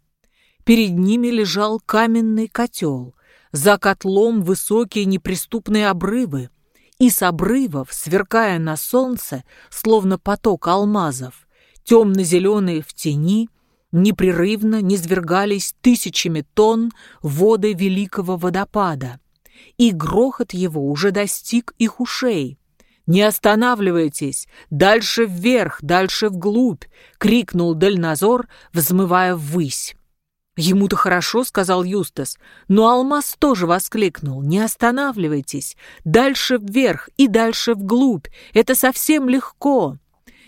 Перед ними лежал каменный котел. За котлом высокие неприступные обрывы. И с обрывов, сверкая на солнце, словно поток алмазов, темно-зеленые в тени, непрерывно низвергались тысячами тонн воды великого водопада и грохот его уже достиг их ушей. «Не останавливайтесь! Дальше вверх, дальше вглубь!» — крикнул Дальназор, взмывая ввысь. «Ему-то хорошо», — сказал Юстас, но Алмаз тоже воскликнул. «Не останавливайтесь! Дальше вверх и дальше вглубь! Это совсем легко!»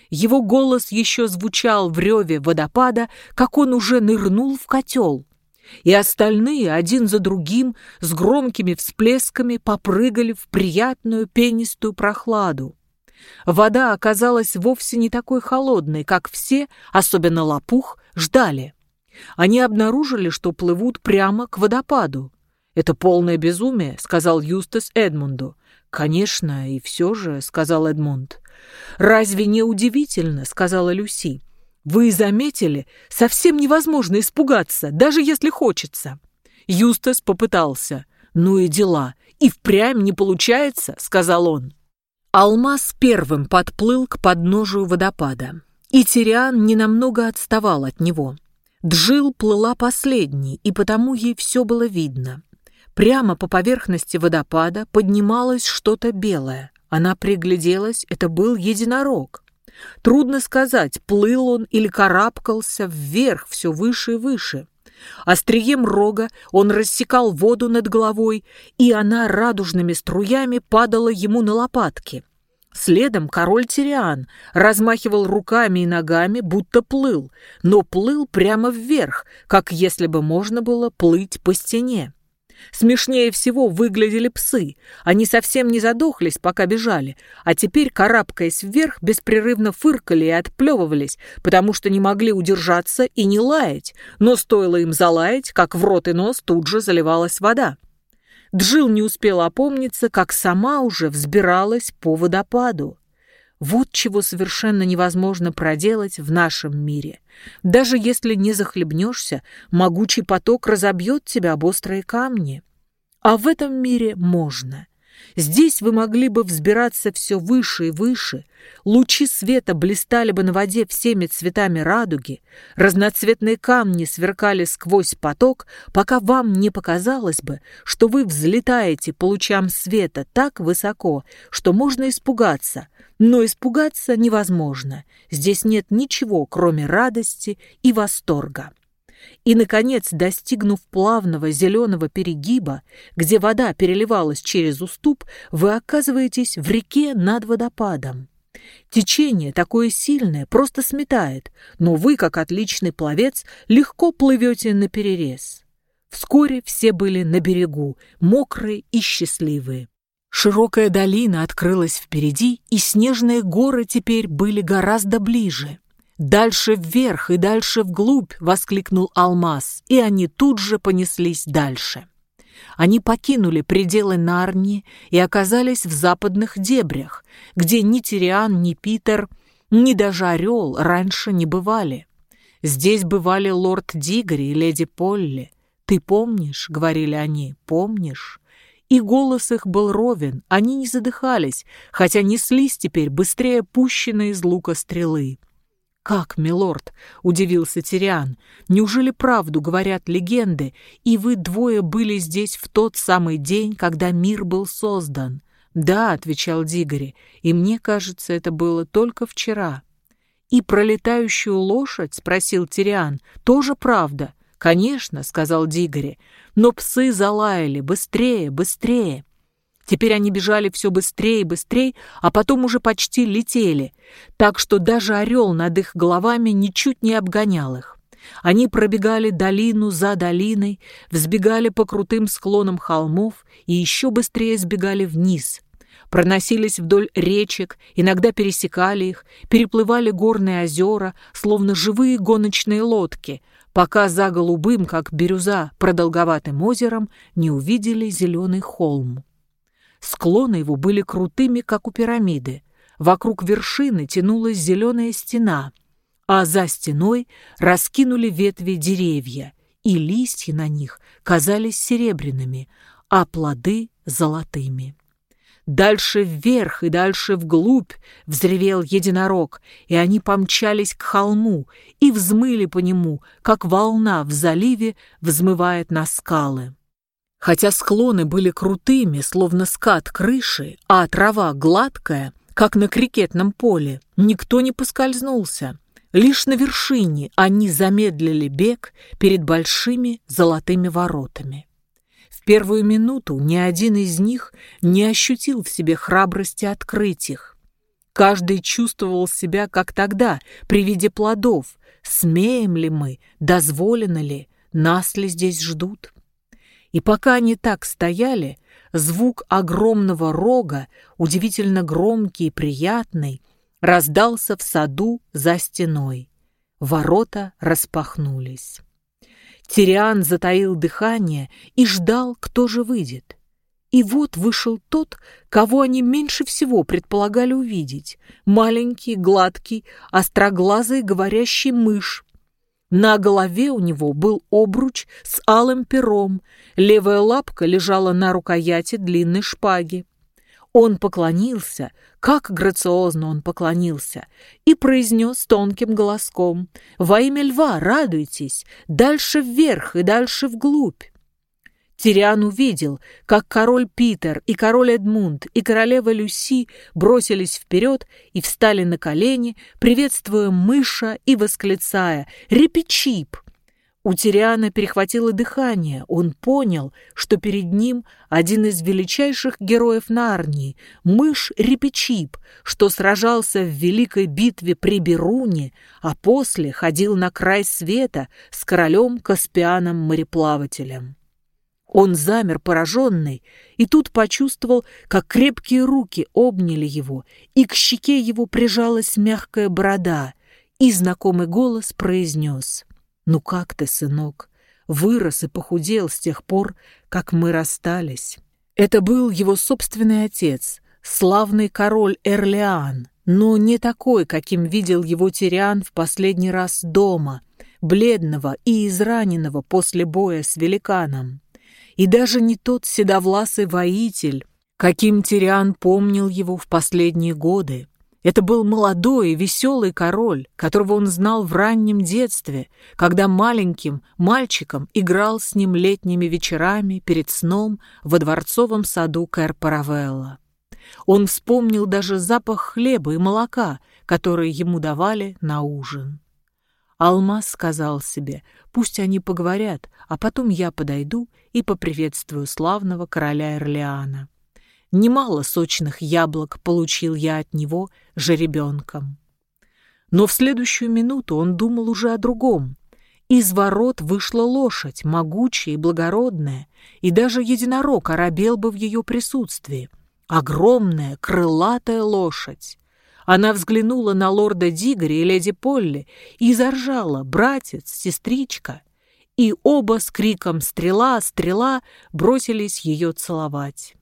Его голос еще звучал в реве водопада, как он уже нырнул в котел и остальные один за другим с громкими всплесками попрыгали в приятную пенистую прохладу. Вода оказалась вовсе не такой холодной, как все, особенно лопух, ждали. Они обнаружили, что плывут прямо к водопаду. «Это полное безумие», — сказал Юстас Эдмунду. «Конечно, и все же», — сказал Эдмунд. «Разве не удивительно?» — сказала Люси. Вы заметили, совсем невозможно испугаться, даже если хочется. Юстас попытался. Ну и дела. И впрямь не получается, сказал он. Алмаз первым подплыл к подножию водопада. И Тириан ненамного отставал от него. Джил плыла последней, и потому ей все было видно. Прямо по поверхности водопада поднималось что-то белое. Она пригляделась, это был единорог. Трудно сказать, плыл он или карабкался вверх все выше и выше. Острием рога он рассекал воду над головой, и она радужными струями падала ему на лопатки. Следом король Тириан размахивал руками и ногами, будто плыл, но плыл прямо вверх, как если бы можно было плыть по стене. Смешнее всего выглядели псы. Они совсем не задохлись, пока бежали, а теперь, карабкаясь вверх, беспрерывно фыркали и отплевывались, потому что не могли удержаться и не лаять, но стоило им залаять, как в рот и нос тут же заливалась вода. Джил не успела опомниться, как сама уже взбиралась по водопаду. Вот чего совершенно невозможно проделать в нашем мире. Даже если не захлебнешься, могучий поток разобьет тебя об острые камни. А в этом мире можно. Здесь вы могли бы взбираться все выше и выше, лучи света блистали бы на воде всеми цветами радуги, разноцветные камни сверкали сквозь поток, пока вам не показалось бы, что вы взлетаете по лучам света так высоко, что можно испугаться, но испугаться невозможно. Здесь нет ничего, кроме радости и восторга. И, наконец, достигнув плавного зеленого перегиба, где вода переливалась через уступ, вы оказываетесь в реке над водопадом. Течение такое сильное, просто сметает, но вы, как отличный пловец, легко плывете на перерез. Вскоре все были на берегу, мокрые и счастливые. Широкая долина открылась впереди, и снежные горы теперь были гораздо ближе. «Дальше вверх и дальше вглубь!» — воскликнул Алмаз, и они тут же понеслись дальше. Они покинули пределы Нарнии и оказались в западных дебрях, где ни Тириан, ни Питер, ни даже Орел раньше не бывали. Здесь бывали лорд Дигори и леди Полли. «Ты помнишь?» — говорили они, — «помнишь?» И голос их был ровен, они не задыхались, хотя неслись теперь быстрее пущенные из лука стрелы. «Как, милорд?» — удивился Тириан. «Неужели правду говорят легенды, и вы двое были здесь в тот самый день, когда мир был создан?» «Да», — отвечал Дигори, — «и мне кажется, это было только вчера». «И пролетающую лошадь?» — спросил Тириан. «Тоже правда?» «Конечно», — сказал Дигори, — «но псы залаяли. Быстрее, быстрее!» Теперь они бежали все быстрее и быстрее, а потом уже почти летели, так что даже орел над их головами ничуть не обгонял их. Они пробегали долину за долиной, взбегали по крутым склонам холмов и еще быстрее сбегали вниз. Проносились вдоль речек, иногда пересекали их, переплывали горные озера, словно живые гоночные лодки, пока за голубым, как бирюза, продолговатым озером не увидели зеленый холм. Склоны его были крутыми, как у пирамиды. Вокруг вершины тянулась зеленая стена, а за стеной раскинули ветви деревья, и листья на них казались серебряными, а плоды — золотыми. Дальше вверх и дальше вглубь взревел единорог, и они помчались к холму и взмыли по нему, как волна в заливе взмывает на скалы. Хотя склоны были крутыми, словно скат крыши, а трава гладкая, как на крикетном поле, никто не поскользнулся. Лишь на вершине они замедлили бег перед большими золотыми воротами. В первую минуту ни один из них не ощутил в себе храбрости открыть их. Каждый чувствовал себя, как тогда, при виде плодов. Смеем ли мы, дозволено ли, нас ли здесь ждут? И пока они так стояли, звук огромного рога, удивительно громкий и приятный, раздался в саду за стеной. Ворота распахнулись. Тириан затаил дыхание и ждал, кто же выйдет. И вот вышел тот, кого они меньше всего предполагали увидеть. Маленький, гладкий, остроглазый говорящий мышь на голове у него был обруч с алым пером, левая лапка лежала на рукояти длинной шпаги. Он поклонился, как грациозно он поклонился, и произнес тонким голоском «Во имя льва радуйтесь, дальше вверх и дальше вглубь». Тириан увидел, как король Питер и король Эдмунд и королева Люси бросились вперед и встали на колени, приветствуя мыша и восклицая «Репечип!». У Тириана перехватило дыхание. Он понял, что перед ним один из величайших героев Нарнии, мышь Репечип, что сражался в великой битве при Беруне, а после ходил на край света с королем Каспианом-мореплавателем. Он замер пораженный, и тут почувствовал, как крепкие руки обняли его, и к щеке его прижалась мягкая борода, и знакомый голос произнес — ну как ты, сынок? Вырос и похудел с тех пор, как мы расстались. Это был его собственный отец, славный король Эрлеан, но не такой, каким видел его Тириан в последний раз дома, бледного и израненного после боя с великаном. И даже не тот седовласый воитель, каким Тириан помнил его в последние годы. Это был молодой и веселый король, которого он знал в раннем детстве, когда маленьким мальчиком играл с ним летними вечерами перед сном во дворцовом саду Кэр-Паравелла. Он вспомнил даже запах хлеба и молока, которые ему давали на ужин. Алмаз сказал себе, пусть они поговорят, а потом я подойду и поприветствую славного короля Эрлеана. Немало сочных яблок получил я от него жеребенком. Но в следующую минуту он думал уже о другом. Из ворот вышла лошадь, могучая и благородная, и даже единорог оробел бы в ее присутствии. Огромная, крылатая лошадь. Она взглянула на лорда Дигори и леди Полли и заржала «Братец, сестричка!» И оба с криком «Стрела, стрела!» бросились ее целовать.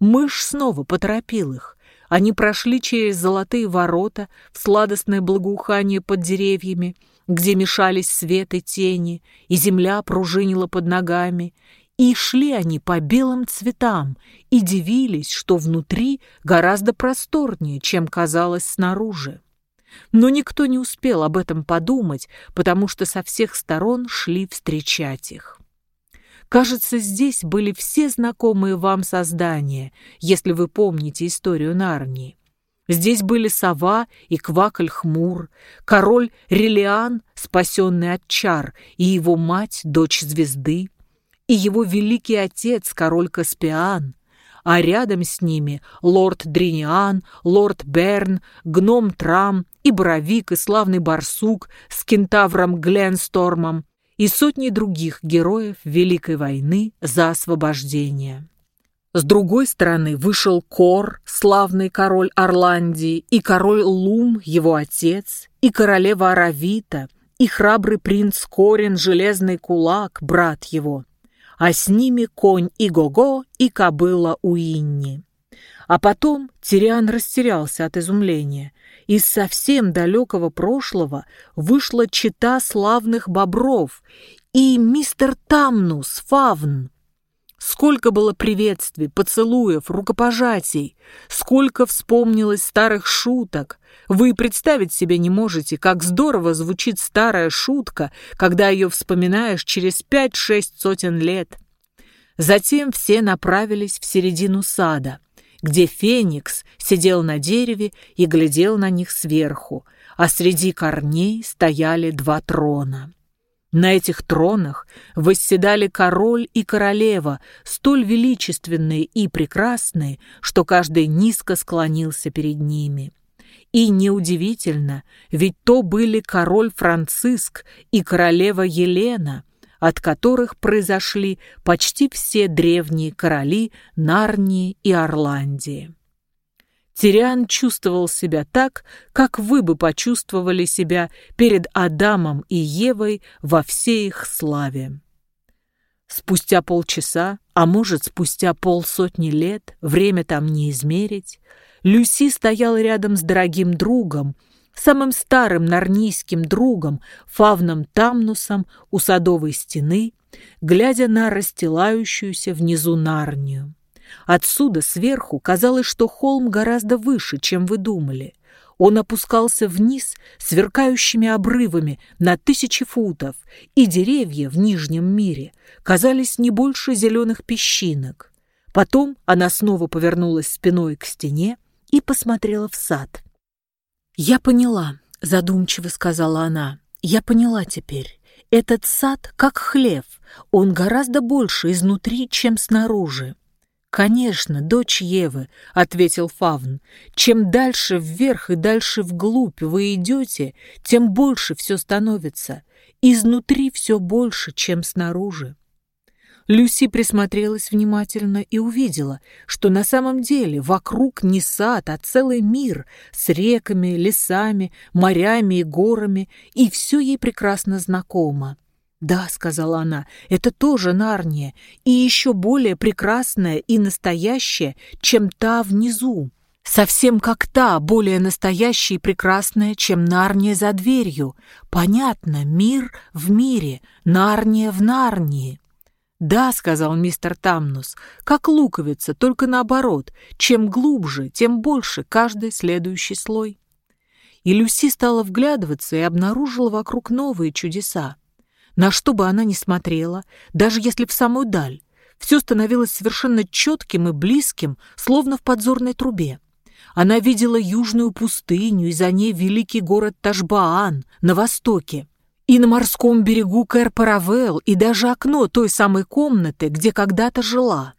Мышь снова поторопил их. Они прошли через золотые ворота в сладостное благоухание под деревьями, где мешались свет и тени, и земля пружинила под ногами, и шли они по белым цветам и дивились, что внутри гораздо просторнее, чем казалось снаружи. Но никто не успел об этом подумать, потому что со всех сторон шли встречать их. Кажется, здесь были все знакомые вам создания, если вы помните историю Нарнии. Здесь были сова и квакль-хмур, король Релиан, спасенный от чар, и его мать, дочь звезды, и его великий отец, король Каспиан, а рядом с ними лорд Дриниан, лорд Берн, гном Трам и Боровик и славный барсук с кентавром Гленстормом, и сотни других героев Великой войны за освобождение. С другой стороны вышел Кор, славный король Орландии, и король Лум, его отец, и королева Аравита, и храбрый принц Корин, железный кулак, брат его, а с ними конь Игого и кобыла Уинни. А потом Тириан растерялся от изумления. Из совсем далекого прошлого вышла чита славных бобров и мистер Тамнус, Фавн. Сколько было приветствий, поцелуев, рукопожатий, сколько вспомнилось старых шуток. Вы представить себе не можете, как здорово звучит старая шутка, когда ее вспоминаешь через пять-шесть сотен лет. Затем все направились в середину сада — где Феникс сидел на дереве и глядел на них сверху, а среди корней стояли два трона. На этих тронах восседали король и королева, столь величественные и прекрасные, что каждый низко склонился перед ними. И неудивительно, ведь то были король Франциск и королева Елена, от которых произошли почти все древние короли Нарнии и Орландии. Тириан чувствовал себя так, как вы бы почувствовали себя перед Адамом и Евой во всей их славе. Спустя полчаса, а может, спустя полсотни лет, время там не измерить, Люси стояла рядом с дорогим другом, самым старым нарнийским другом, Фавном Тамнусом у садовой стены, глядя на расстилающуюся внизу Нарнию. Отсюда, сверху, казалось, что холм гораздо выше, чем вы думали. Он опускался вниз сверкающими обрывами на тысячи футов, и деревья в Нижнем мире казались не больше зеленых песчинок. Потом она снова повернулась спиной к стене и посмотрела в сад. «Я поняла», — задумчиво сказала она. «Я поняла теперь. Этот сад как хлев, он гораздо больше изнутри, чем снаружи. «Конечно, дочь Евы», — ответил Фавн. «Чем дальше вверх и дальше вглубь вы идете, тем больше все становится. Изнутри все больше, чем снаружи». Люси присмотрелась внимательно и увидела, что на самом деле вокруг не сад, а целый мир с реками, лесами, морями и горами, и все ей прекрасно знакомо. «Да», — сказала она, — «это тоже Нарния, и еще более прекрасная и настоящая, чем та внизу. Совсем как та, более настоящая и прекрасная, чем Нарния за дверью. Понятно, мир в мире, Нарния в Нарнии». «Да», — сказал мистер Тамнус, — «как луковица, только наоборот. Чем глубже, тем больше каждый следующий слой». И Люси стала вглядываться и обнаружила вокруг новые чудеса. На что бы она ни смотрела, даже если в самую даль, все становилось совершенно четким и близким, словно в подзорной трубе. Она видела южную пустыню и за ней великий город Ташбаан на востоке, и на морском берегу Кэр-Паравелл, и даже окно той самой комнаты, где когда-то жила.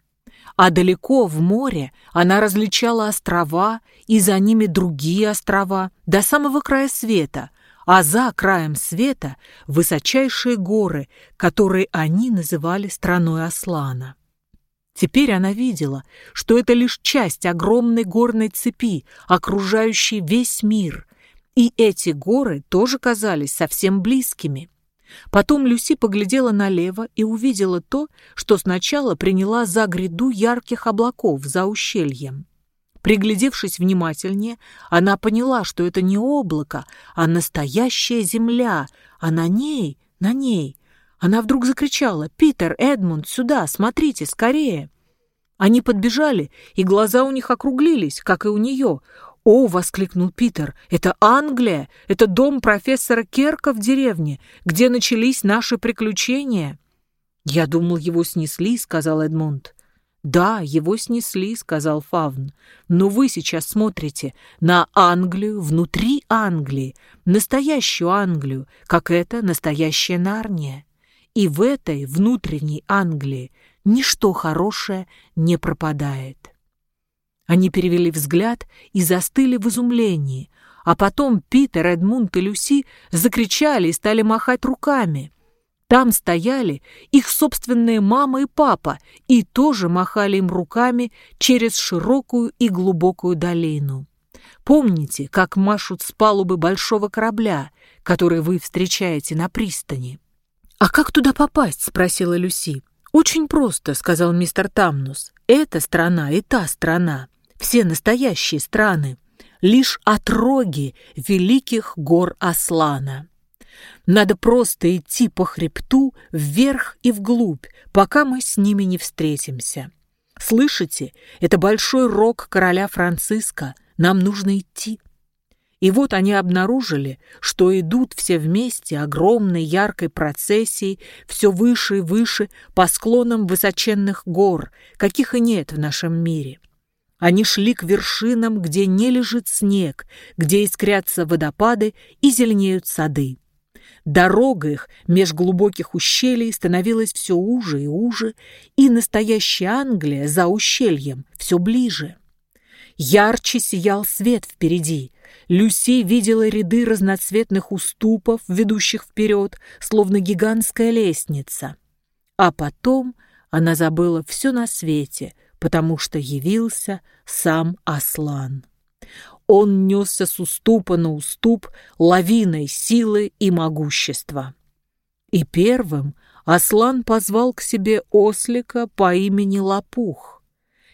А далеко в море она различала острова, и за ними другие острова, до самого края света, а за краем света высочайшие горы, которые они называли страной Аслана. Теперь она видела, что это лишь часть огромной горной цепи, окружающей весь мир, и эти горы тоже казались совсем близкими. Потом Люси поглядела налево и увидела то, что сначала приняла за гряду ярких облаков за ущельем. Приглядевшись внимательнее, она поняла, что это не облако, а настоящая земля, а на ней, на ней. Она вдруг закричала «Питер, Эдмунд, сюда, смотрите, скорее!» Они подбежали, и глаза у них округлились, как и у нее. «О!» — воскликнул Питер. «Это Англия! Это дом профессора Керка в деревне, где начались наши приключения!» «Я думал, его снесли», — сказал Эдмунд. «Да, его снесли», — сказал Фавн. «Но вы сейчас смотрите на Англию внутри Англии, настоящую Англию, как это настоящая Нарния. И в этой внутренней Англии ничто хорошее не пропадает». Они перевели взгляд и застыли в изумлении, а потом Питер, Эдмунд и Люси закричали и стали махать руками. Там стояли их собственные мама и папа и тоже махали им руками через широкую и глубокую долину. Помните, как машут с палубы большого корабля, который вы встречаете на пристани? «А как туда попасть?» — спросила Люси. «Очень просто», — сказал мистер Тамнус. «Эта страна и та страна все настоящие страны, лишь отроги великих гор Аслана. Надо просто идти по хребту вверх и вглубь, пока мы с ними не встретимся. Слышите, это большой рог короля Франциска, нам нужно идти. И вот они обнаружили, что идут все вместе огромной яркой процессией все выше и выше по склонам высоченных гор, каких и нет в нашем мире. Они шли к вершинам, где не лежит снег, где искрятся водопады и зеленеют сады. Дорога их меж глубоких ущелий становилась все уже и уже, и настоящая Англия за ущельем все ближе. Ярче сиял свет впереди. Люси видела ряды разноцветных уступов, ведущих вперед, словно гигантская лестница. А потом она забыла все на свете — потому что явился сам Аслан. Он несся с уступа на уступ лавиной силы и могущества. И первым Аслан позвал к себе ослика по имени Лопух.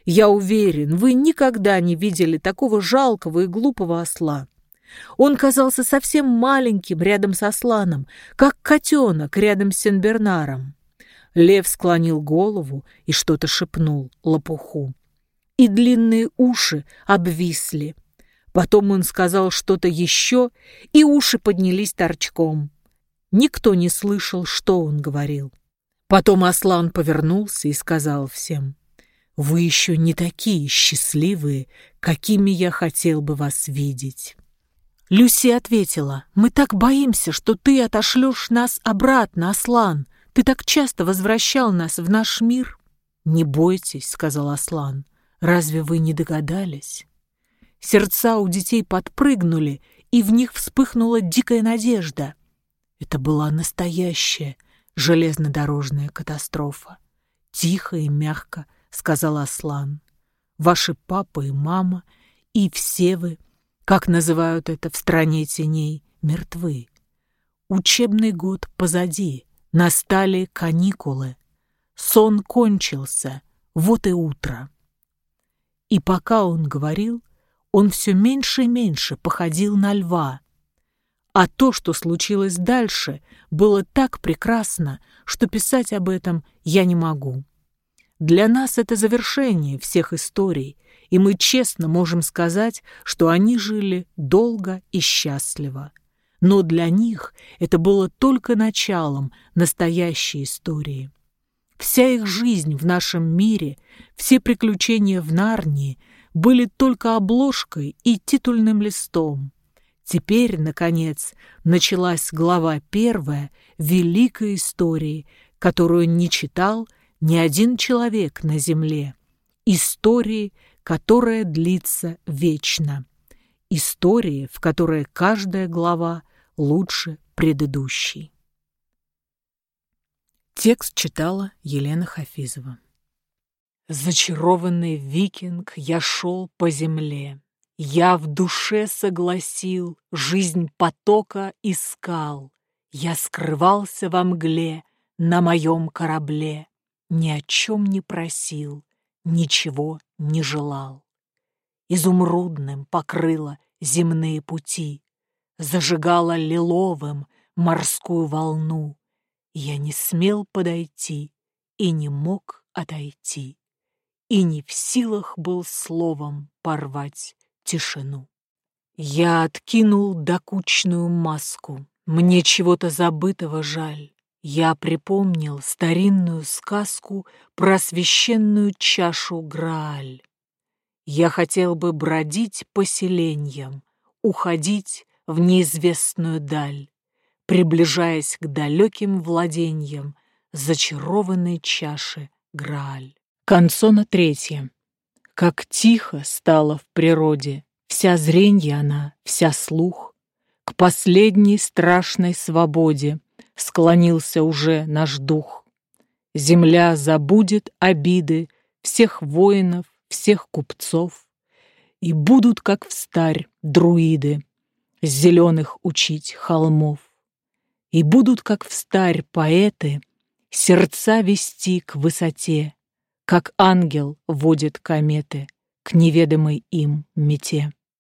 Я уверен, вы никогда не видели такого жалкого и глупого осла. Он казался совсем маленьким рядом с осланом, как котенок рядом с Сенбернаром. Лев склонил голову и что-то шепнул лопуху. И длинные уши обвисли. Потом он сказал что-то еще, и уши поднялись торчком. Никто не слышал, что он говорил. Потом Аслан повернулся и сказал всем, «Вы еще не такие счастливые, какими я хотел бы вас видеть». Люси ответила, «Мы так боимся, что ты отошлешь нас обратно, Аслан. Ты так часто возвращал нас в наш мир». «Не бойтесь», — сказал Аслан, «разве вы не догадались?» Сердца у детей подпрыгнули, и в них вспыхнула дикая надежда. Это была настоящая железнодорожная катастрофа. Тихо и мягко, — сказал Аслан. Ваши папа и мама, и все вы как называют это в стране теней, мертвы. Учебный год позади, настали каникулы. Сон кончился, вот и утро. И пока он говорил, он все меньше и меньше походил на льва. А то, что случилось дальше, было так прекрасно, что писать об этом я не могу. Для нас это завершение всех историй, и мы честно можем сказать, что они жили долго и счастливо. Но для них это было только началом настоящей истории. Вся их жизнь в нашем мире, все приключения в Нарнии были только обложкой и титульным листом. Теперь, наконец, началась глава первая великой истории, которую не читал ни один человек на земле. Истории, которая длится вечно. Истории, в которой каждая глава лучше предыдущей. Текст читала Елена Хафизова. Зачарованный викинг, я шел по земле. Я в душе согласил, жизнь потока искал. Я скрывался во мгле на моем корабле, ни о чем не просил, ничего не желал. Изумрудным покрыла земные пути, Зажигала лиловым морскую волну. Я не смел подойти и не мог отойти, И не в силах был словом порвать тишину. Я откинул докучную маску, Мне чего-то забытого жаль. Я припомнил старинную сказку про священную чашу Грааль. Я хотел бы бродить поселением, уходить в неизвестную даль, приближаясь к далеким владениям зачарованной чаши Грааль. Концона третья. Как тихо стало в природе, вся зренье она, вся слух, к последней страшной свободе — склонился уже наш дух. Земля забудет обиды всех воинов, всех купцов, и будут, как в старь, друиды, зеленых учить холмов. И будут, как в старь, поэты, сердца вести к высоте, как ангел водит кометы к неведомой им мете.